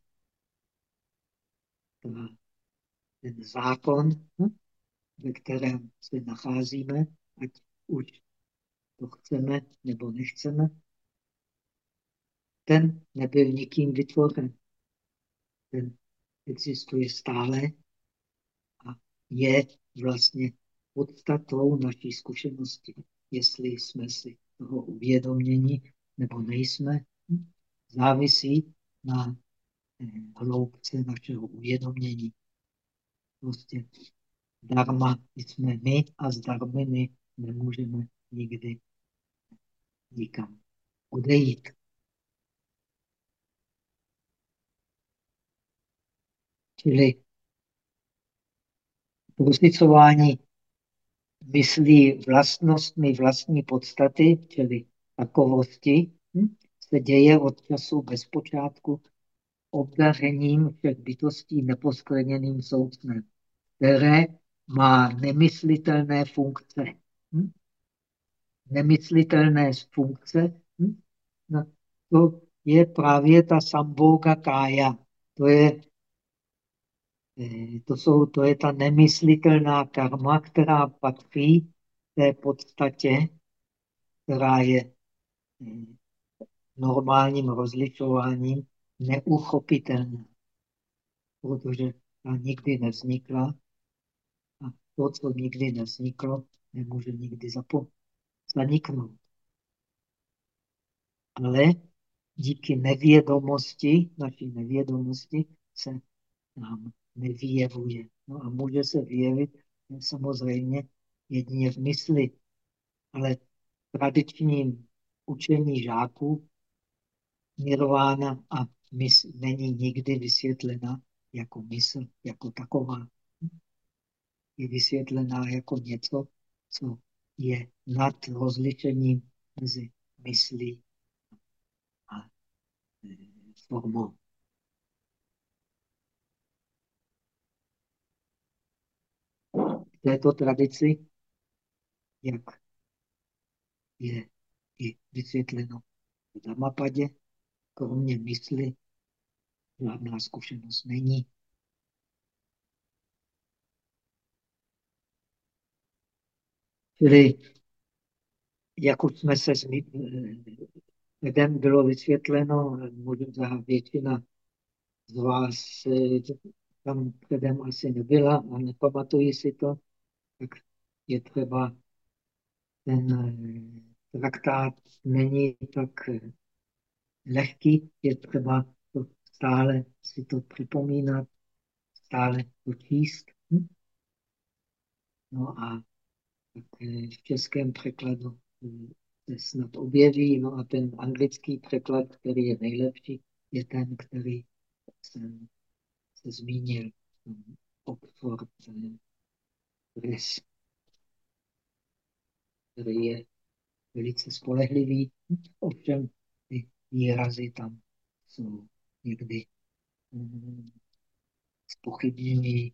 [SPEAKER 1] Ten zákon, hm? Ve kterém se nacházíme, ať už to chceme nebo nechceme, ten nebyl nikým vytvořen. Ten existuje stále a je vlastně podstatou naší zkušenosti. Jestli jsme si toho uvědomění nebo nejsme, závisí na hloubce našeho uvědomění. Prostě darma jsme my a s darminy nemůžeme nikdy nikam odejít. Čili prosicování myslí vlastnostmi vlastní podstaty, čili takovosti, hm, se děje od času bez počátku obdařením všech bytostí neposkleněným soucnem, které má nemyslitelné funkce. Hm? Nemyslitelné funkce, hm? no, to je právě ta samboga kája. To je Eh, to, jsou, to je ta nemyslitelná karma, která patří té podstatě, která je eh, normálním rozlišováním neuchopitelná, protože ta nikdy nevznikla to, co nikdy nevzniklo, nemůže nikdy zaniknout. Ale díky nevědomosti, naší nevědomosti, se nám nevyjevuje. No a může se vyjevit samozřejmě jedině v mysli, ale tradičním učení žáků nirvána a mysl není nikdy vysvětlena jako mysl, jako taková. Je vysvětlená jako něco, co je nad rozlišením mezi myslí a e, formou. V této tradici, jak je i vysvětleno v Dhammapadě, kromě mysli žádná zkušenost není. Čili, jak už jsme se den bylo vysvětleno, možná většina z vás tam předem asi nebyla a nepamatuji si to, tak je třeba ten traktát není tak lehký, je třeba to stále si to připomínat, stále to číst. Hm? No a eh, v českém překladu hm, se snad objeví, no a ten anglický překlad, který je nejlepší, je ten, který jsem se zmínil, Oxford eh, Press, který je velice spolehlivý, ovšem ty výrazy tam jsou někdy mm, spochybnění.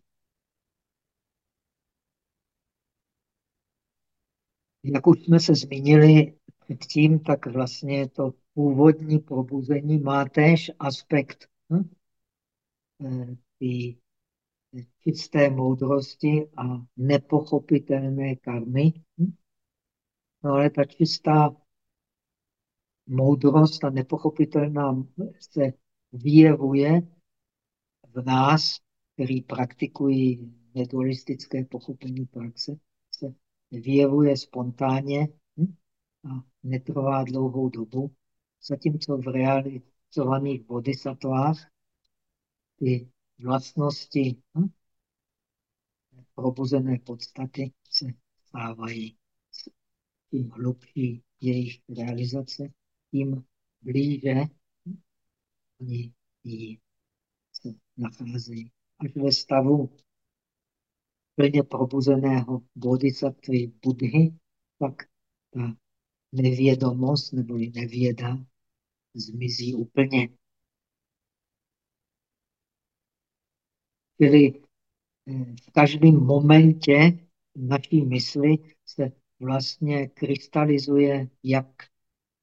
[SPEAKER 1] Jak už jsme se zmínili předtím, tak vlastně to původní probuzení má též aspekt hm? ty čisté moudrosti a nepochopitelné karmy. Hm? No ale ta čistá moudrost a nepochopitelná se vyjevuje v nás, který praktikují nedualistické pochopení praxe, vyjevuje spontánně hm? a netrvá dlouhou dobu, zatímco v realizovaných bodhisattvách ty vlastnosti hm? probuzené podstaty se stávají tím hlubší jejich realizace, tím blíže oni ji se nacházejí. Až ve stavu plně probuzeného bodhisattvy Budhy, pak ta nevědomost nebo nevěda zmizí úplně. Čili eh, v každém momentě naší mysli se vlastně krystalizuje jak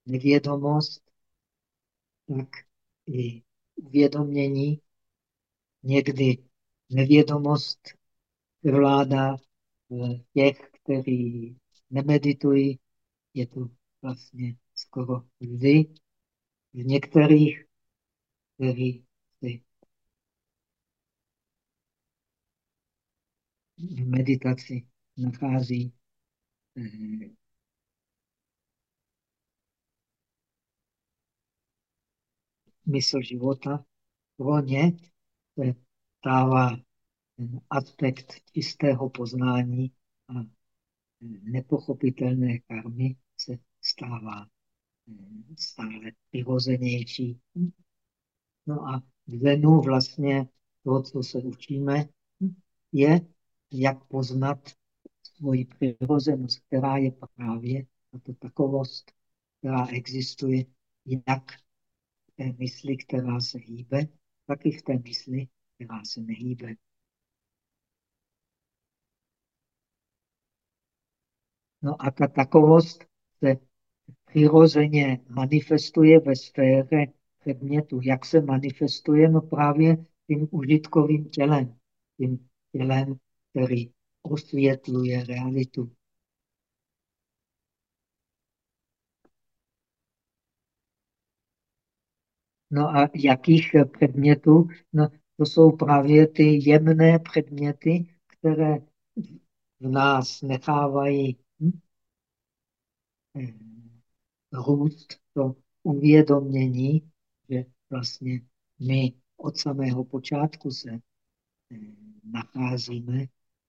[SPEAKER 1] nevědomost, tak i uvědomění. Někdy nevědomost vládá v těch, kteří nemeditují. Je to vlastně skoro vždy. V některých, kteří si v meditaci nachází eh, smysl života, pro ně se stává aspekt čistého poznání a nepochopitelné karmy se stává eh, stále přirozenější. No a v Zenu vlastně to, co se učíme, je, jak poznat svoji přirozenost, která je právě tato takovost, která existuje jak v té mysli, která se hýbe, tak i v té mysli, která se nehýbe. No a ta takovost se přirozeně manifestuje ve sféře předmětu. Jak se manifestuje? No právě tím užitkovým tělem. Tím tělem, který osvětluje realitu. No a jakých předmětů? No, to jsou právě ty jemné předměty, které v nás nechávají růst to uvědomění, že vlastně my od samého počátku se nacházíme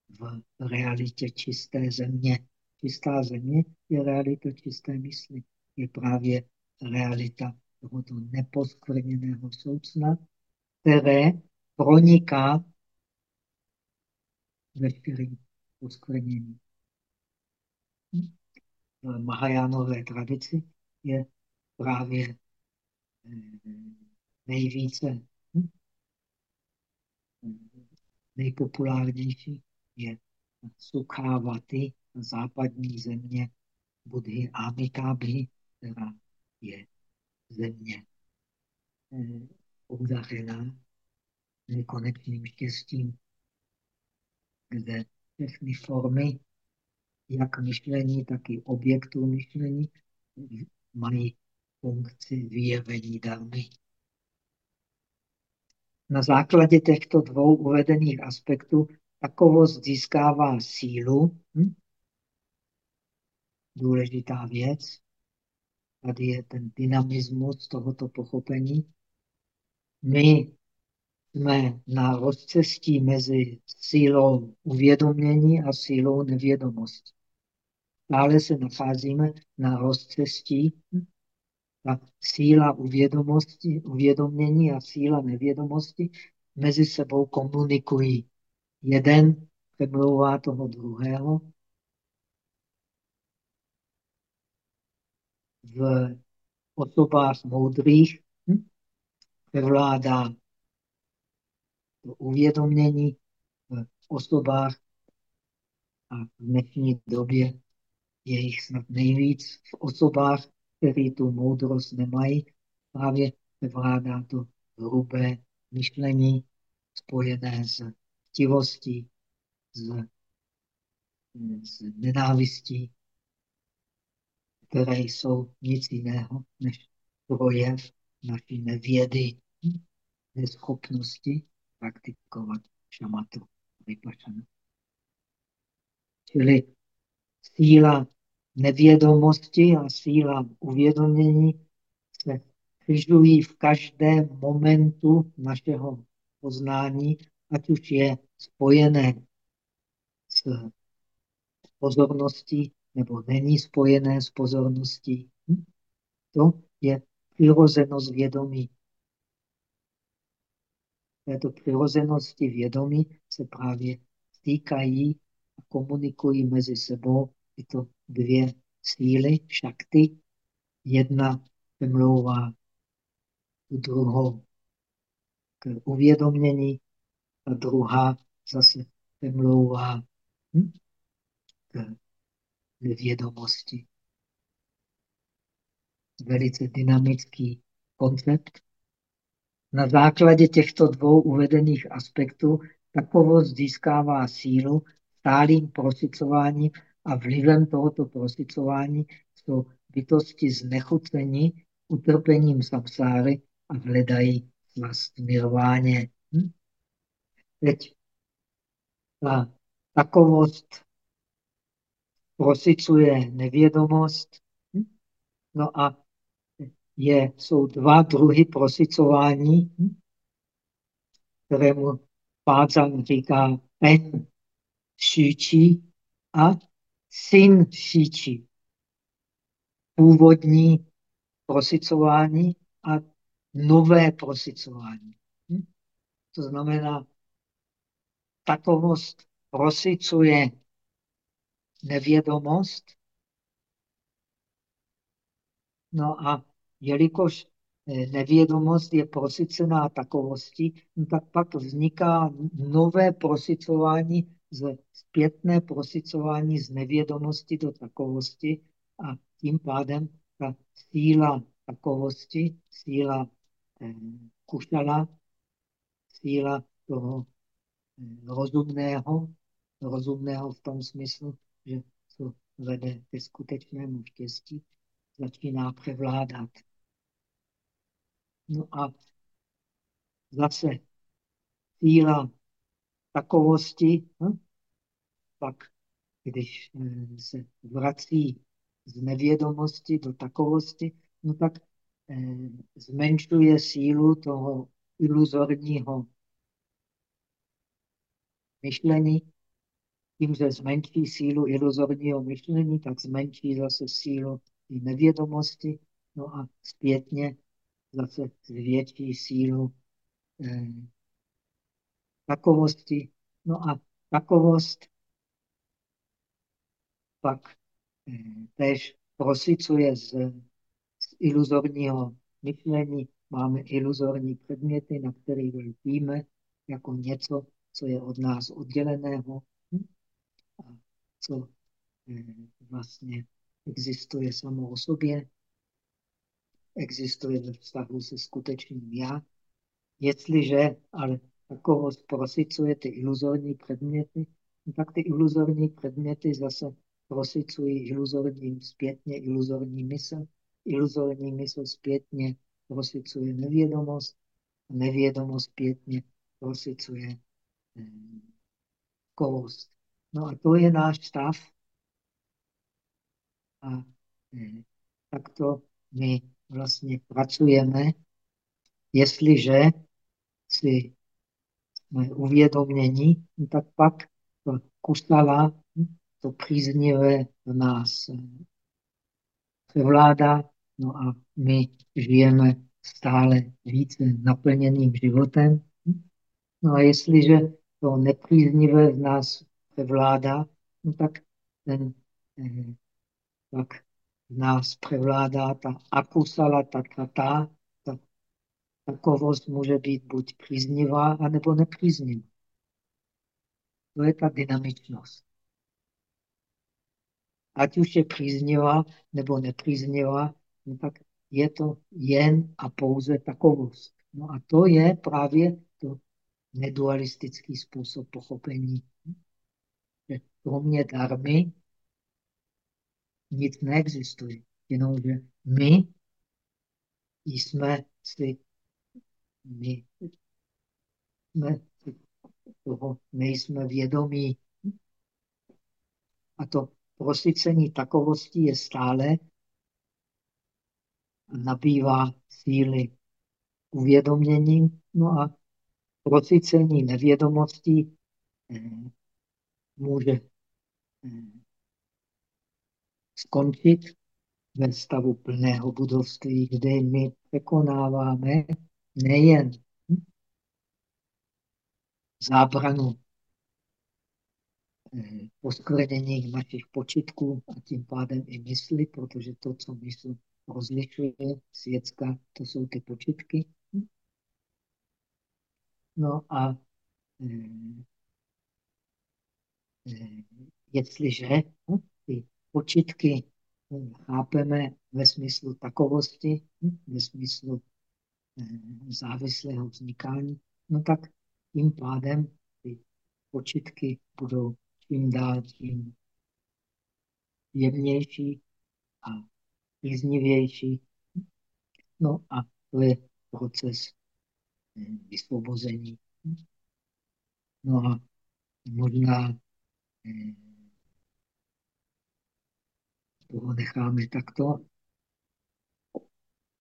[SPEAKER 1] v realitě čisté země. Čistá země je realita čisté mysli. Je právě realita tohoto neposkvrněného soucna, které proniká veškerý poskvrnění. V Mahajánové tradici je právě eh, nejvíce hm, nejpopulárnější je Sukhavaty, západní země Budhy Amitabhy, která je země eh, obdařená nekonečným štěstím, kde všechny formy, jak myšlení, tak i objektů myšlení, mají funkci vyjevení darmy. Na základě těchto dvou uvedených aspektů takovost získává sílu. Hm? Důležitá věc. Tady je ten dynamismus tohoto pochopení. My jsme na rozcestí mezi sílou uvědomění a sílou nevědomosti. Stále se nacházíme na rozcestí. Ta síla uvědomosti, uvědomění a síla nevědomosti mezi sebou komunikují. Jeden přemlouvá toho druhého. V osobách moudrých převládá to uvědomění v osobách a v dnešní době je jich snad nejvíc v osobách, které tu moudrost nemají, právě převládá to hrubé myšlení spojené s chtivostí, s, s nenávistí, které jsou nic jiného než projev naší nevědy, neschopnosti praktikovat šamatu vypašana. Čili síla nevědomosti a síla uvědomění se křižují v každém momentu našeho poznání, ať už je spojené s pozorností, nebo není spojené s pozorností. Hm? To je přirozenost vědomí této přirozenosti vědomí se právě stýkají a komunikují mezi sebou tyto dvě síly, šakty. Jedna vymlouvá tu druhou k uvědomění a druhá zase vymlouvá hm, k vědomosti. Velice dynamický koncept. Na základě těchto dvou uvedených aspektů takovost získává sílu stálým prosycováním a vlivem tohoto prosycování jsou bytosti znechucení utrpením samsáry a hledají slast nirváně. Hm? Teď ta takovost prosycuje nevědomost, hm? no a je, jsou dva druhy prosicování, kterému Pácan říká pen šíčí a syn šíčí. Původní prosicování a nové prosicování. Hm? To znamená, takovost prosicuje nevědomost, no a jelikož eh, nevědomost je prosycená takovostí, no tak pak vzniká nové prosycování, z zpětné prosycování z nevědomosti do takovosti a tím pádem ta síla takovosti, síla eh, kušala, síla toho eh, rozumného, rozumného v tom smyslu, že to vede ke skutečnému štěstí, začíná převládat. No a zase síla takovosti, hm? pak když eh, se vrací z nevědomosti do takovosti, no tak eh, zmenšuje sílu toho iluzorního myšlení tím, že zmenší sílu iluzorního myšlení, tak zmenší zase sílu nevědomosti, no a zpětně zase zvětší sílu eh, takovosti. No a takovost pak eh, tež prosicuje z, z iluzorního myšlení. Máme iluzorní předměty, na kterých lpíme jako něco, co je od nás odděleného a co eh, vlastně existuje samo o sobě, existuje ve vztahu se skutečným já. Jestliže ale takovost prosicuje ty iluzorní předměty, tak ty iluzorní předměty zase prosicují iluzorní, zpětně iluzorní mysl. Iluzorní mysl zpětně prosicuje nevědomost, nevědomost zpětně prosicuje eh, kovost. No a to je náš stav. A eh, takto my vlastně pracujeme, jestliže si uvědomění, tak pak kusala, to příznivé v nás převládá, no a my žijeme stále více naplněným životem. No a jestliže to nepříznivé v nás převládá, no tak ten, eh, pak v nás převládá ta akusala, ta takovost může být buď příznivá, anebo nepříznivá. To je ta dynamičnost. Ať už je příznivá nebo nepříznivá, no tak je to jen a pouze takovost. No a to je právě to nedualistický způsob pochopení. Kromě darmy nic neexistuje, jenomže my jsme si, my jsme toho nejsme vědomí. A to prosycení takovosti je stále nabývá síly uvědoměním, no a prosycení nevědomostí eh, může eh, skončit ve stavu plného budovství, kde my překonáváme nejen zábranu eh, poskvrnění našich počitků a tím pádem i mysli, protože to, co mysl rozlišuje světská, to jsou ty počitky. No a eh, eh, jestliže ty počitky chápeme ve smyslu takovosti, ve smyslu závislého vznikání, no tak tím pádem ty počitky budou čím dál tím jemnější a příznivější. No a to je proces eh, vysvobození. No a možná eh, toho necháme takto.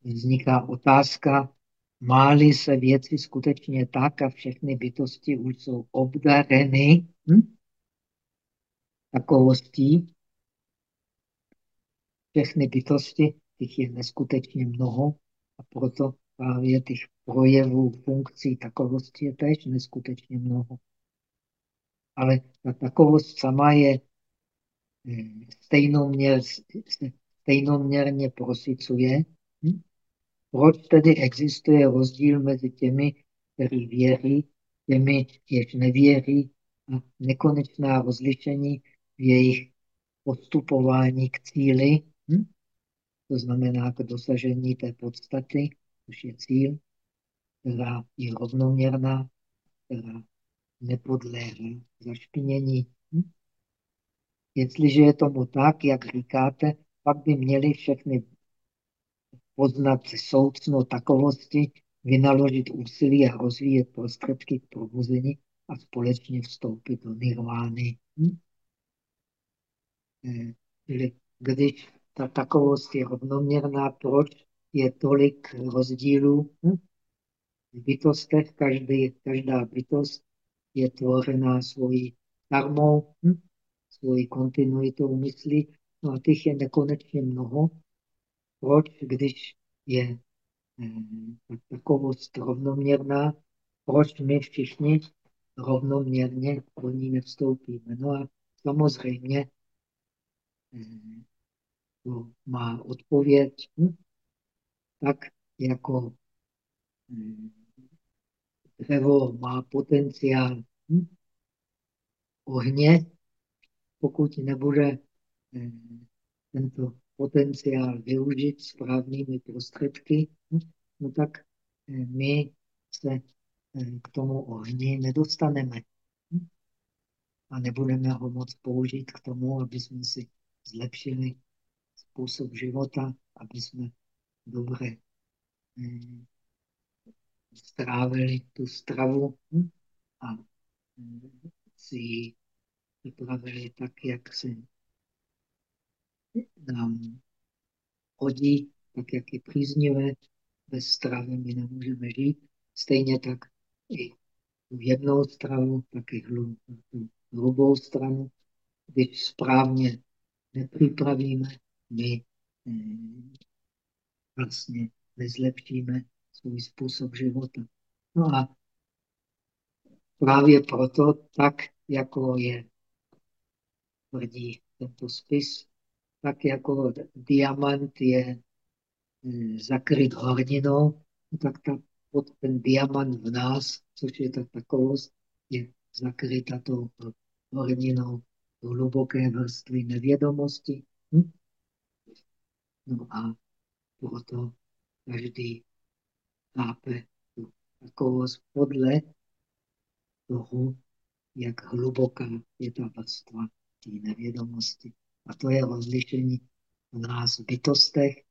[SPEAKER 1] Vzniká otázka, Máli se věci skutečně tak a všechny bytosti už jsou obdareny hm? takovostí, všechny bytosti, těch je neskutečně mnoho a proto právě těch projevů, funkcí takovosti je též neskutečně mnoho. Ale ta takovost sama je hm, stejnoměr, stejnoměrně prosicuje. Proč tedy existuje rozdíl mezi těmi, kteří věří, těmi, jež nevěří a nekonečná rozlišení v jejich postupování k cíli, hm? to znamená k dosažení té podstaty, což je cíl, která je rovnoměrná, která nepodléhá zašpinění. Hm? Jestliže je tomu tak, jak říkáte, pak by měly všechny poznat soucno takovosti, vynaložit úsilí a rozvíjet prostředky k probuzení a společně vstoupit do nirvány. Hm? Eh, když ta takovost je rovnoměrná, proč je tolik rozdílů hm? v bytostech? Každý, každá bytost je tvořená svojí karmou, hm? svoji kontinuitou myslí. No a těch je nekonečně mnoho. Proč, když je eh, takovost rovnoměrná, proč my všichni rovnoměrně do ní nevstoupíme? No a samozřejmě eh, to má odpověď, hm? tak jako hm, dřevo má potenciál hm? ohně, pokud nebude tento potenciál využít správnými prostředky, no tak hm, my se hm, k tomu ohni nedostaneme. A nebudeme ho moc použít k tomu, aby jsme si zlepšili způsob života, aby jsme dobře hm, strávili tu stravu a si ji vypravili tak, jak se nám hodí, tak, jak je příznivé. Bez stravy my nemůžeme žít. Stejně tak i tu jednou stravu, tak i tu hrubou stranu. Když správně nepřipravíme, my hm, vlastně nezlepšíme svůj způsob života. No a právě proto, tak jako je tvrdí tento spis, tak jako diamant je hm, zakryt horninou, tak ta, pod ten diamant v nás, což je ta takovost, je zakryta tou horninou hluboké vrstvy nevědomosti. Hm? No a proto každý chápe tu takovost podle toho, jak hluboká je ta vrstva té nevědomosti. A to je rozlišení v nás bytostech.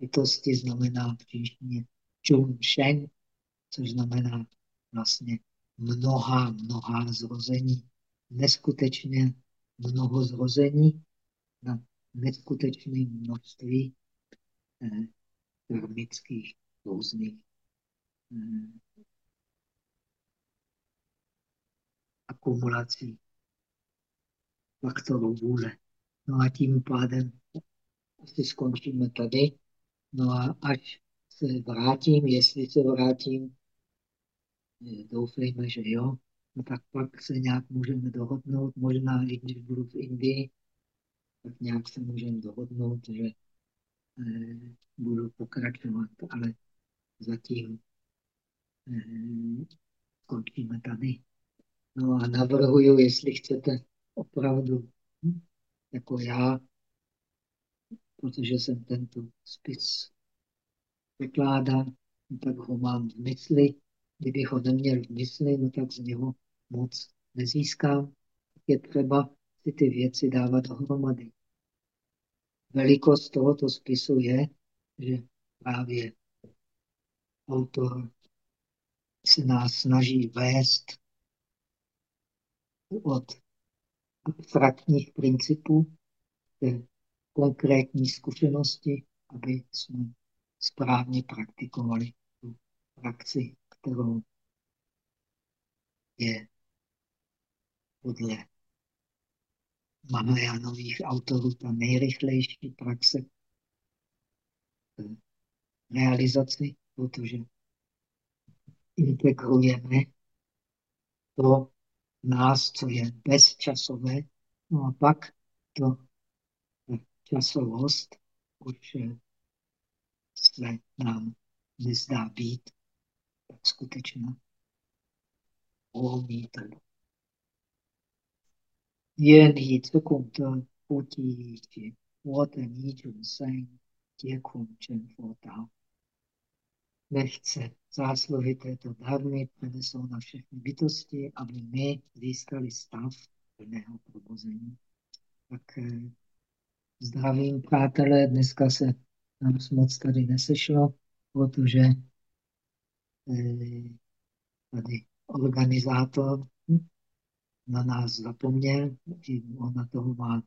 [SPEAKER 1] Bytosti znamená v čínštině čun sheng, což znamená vlastně mnoha, mnoha zrození. Neskutečně mnoho zrození na neskutečné množství eh, karmických různých eh, akumulací faktorů vůle. No a tím pádem asi skončíme tady. No a až se vrátím, jestli se vrátím, eh, doufejme, že jo, no tak pak se nějak můžeme dohodnout, možná i když budu v Indii, tak nějak se můžeme dohodnout, že eh, budu pokračovat, ale zatím eh, skončíme tady. No a navrhuju, jestli chcete opravdu, jako já, protože jsem tento spis vykládá, no tak ho mám v mysli. Kdybych ho neměl v mysli, no tak z něho moc nezískám. Je třeba si ty věci dávat dohromady. Velikost tohoto spisu je, že právě autor se nás snaží vést od abstraktních principů konkrétní zkušenosti, aby jsme správně praktikovali tu praxi, kterou je podle Mahajánových autorů ta nejrychlejší praxe realizaci, protože integrujeme to nás, co je bezčasové, no a pak to časovost už se nám nezdá být tak skutečná. 阿弥陀佛，愿你自功德不计一切，我等一众生皆空成佛道。 Nechce zásluhy této dármy přenesou na všechny bytosti, aby my získali stav plného probuzení. Tak eh, zdravím, přátelé, dneska se nám moc tady nesešlo, protože eh, tady organizátor na nás zapomněl, on na toho má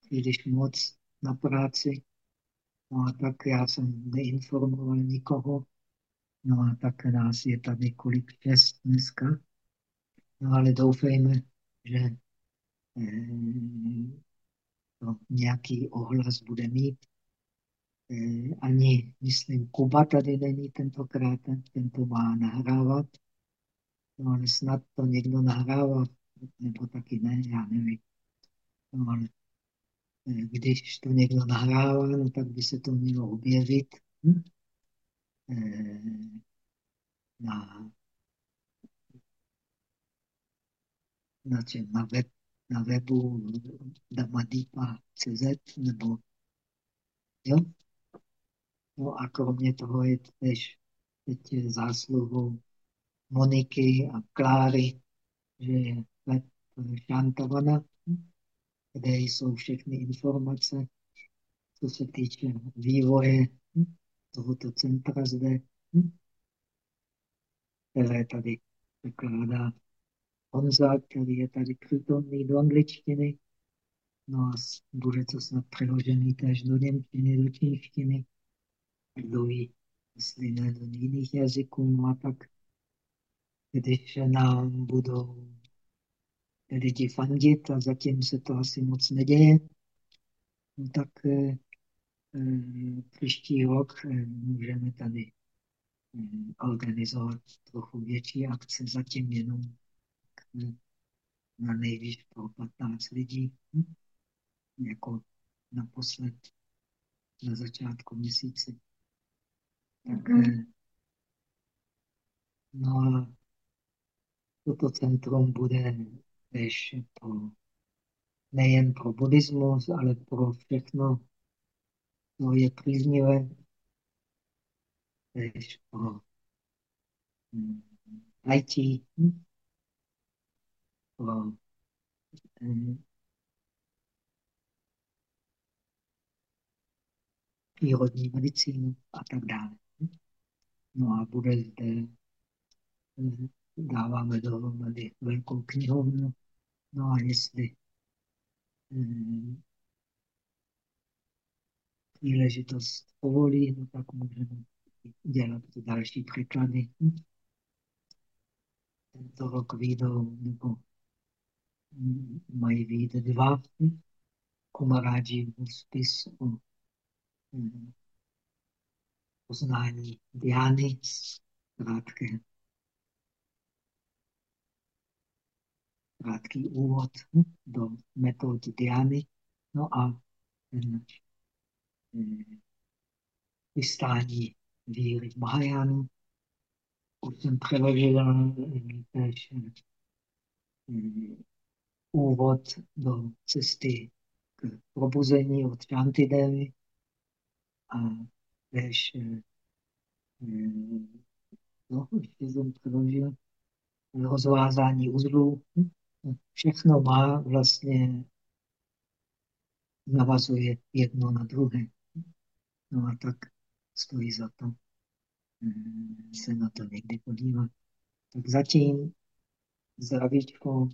[SPEAKER 1] příliš moc na práci. No a tak já jsem neinformoval nikoho. No a tak nás je tady kolik šest dneska. No ale doufejme, že to nějaký ohlas bude mít. Ani, myslím, Kuba tady není tentokrát, ten to má nahrávat. No, ale snad to někdo nahrává, nebo taky ne, já nevím. No, ale když to někdo nahrává, no, tak by se to mělo objevit hm? na, na, čem, na, web, na webu damadipa.cz nebo jo? No a kromě toho je tež teď zásluhou Moniky a Kláry, že je web Šantavana, kde jsou všechny informace, co se týče vývoje tohoto centra zde, které tady překládá Honza, který je tady přítomný do angličtiny. No a bude to snad přeložený též do němčiny, do čínštiny. Kdo ví, jestli ne do jiných jazyků, no a tak když nám budou lidi fandit a zatím se to asi moc neděje, no tak eh, eh, příští rok eh, můžeme tady organizovat trochu větší akce, zatím jenom na nejvíc pro 15 lidí, hm? jako naposled na začátku měsíce. Tak, mm. no a toto centrum bude tež pro, nejen pro buddhismus, ale pro všechno, co je příznivé, tež pro hm, IT, hm? pro hm, přírodní medicínu a tak dále. No a bude zde dáváme dohromady velkou knihovnu. No a jestli hmm, příležitost povolí, no tak můžeme dělat ty další překlady. Tento rok výjdou, nebo mají výjít dva Kumaráži spis o hmm, poznání Diany, krátké krátký úvod do metody Diany. No a ten eh, vystání víry v Mahajánu. Už jsem přeložil tež úvod do cesty k probuzení od Shantidevy a tež no, ještě jsem přeložil rozvázání uzlů všechno má vlastně, navazuje jedno na druhé. No a tak stojí za to mm, se na to někdy podívat. Tak zatím zdravíčko.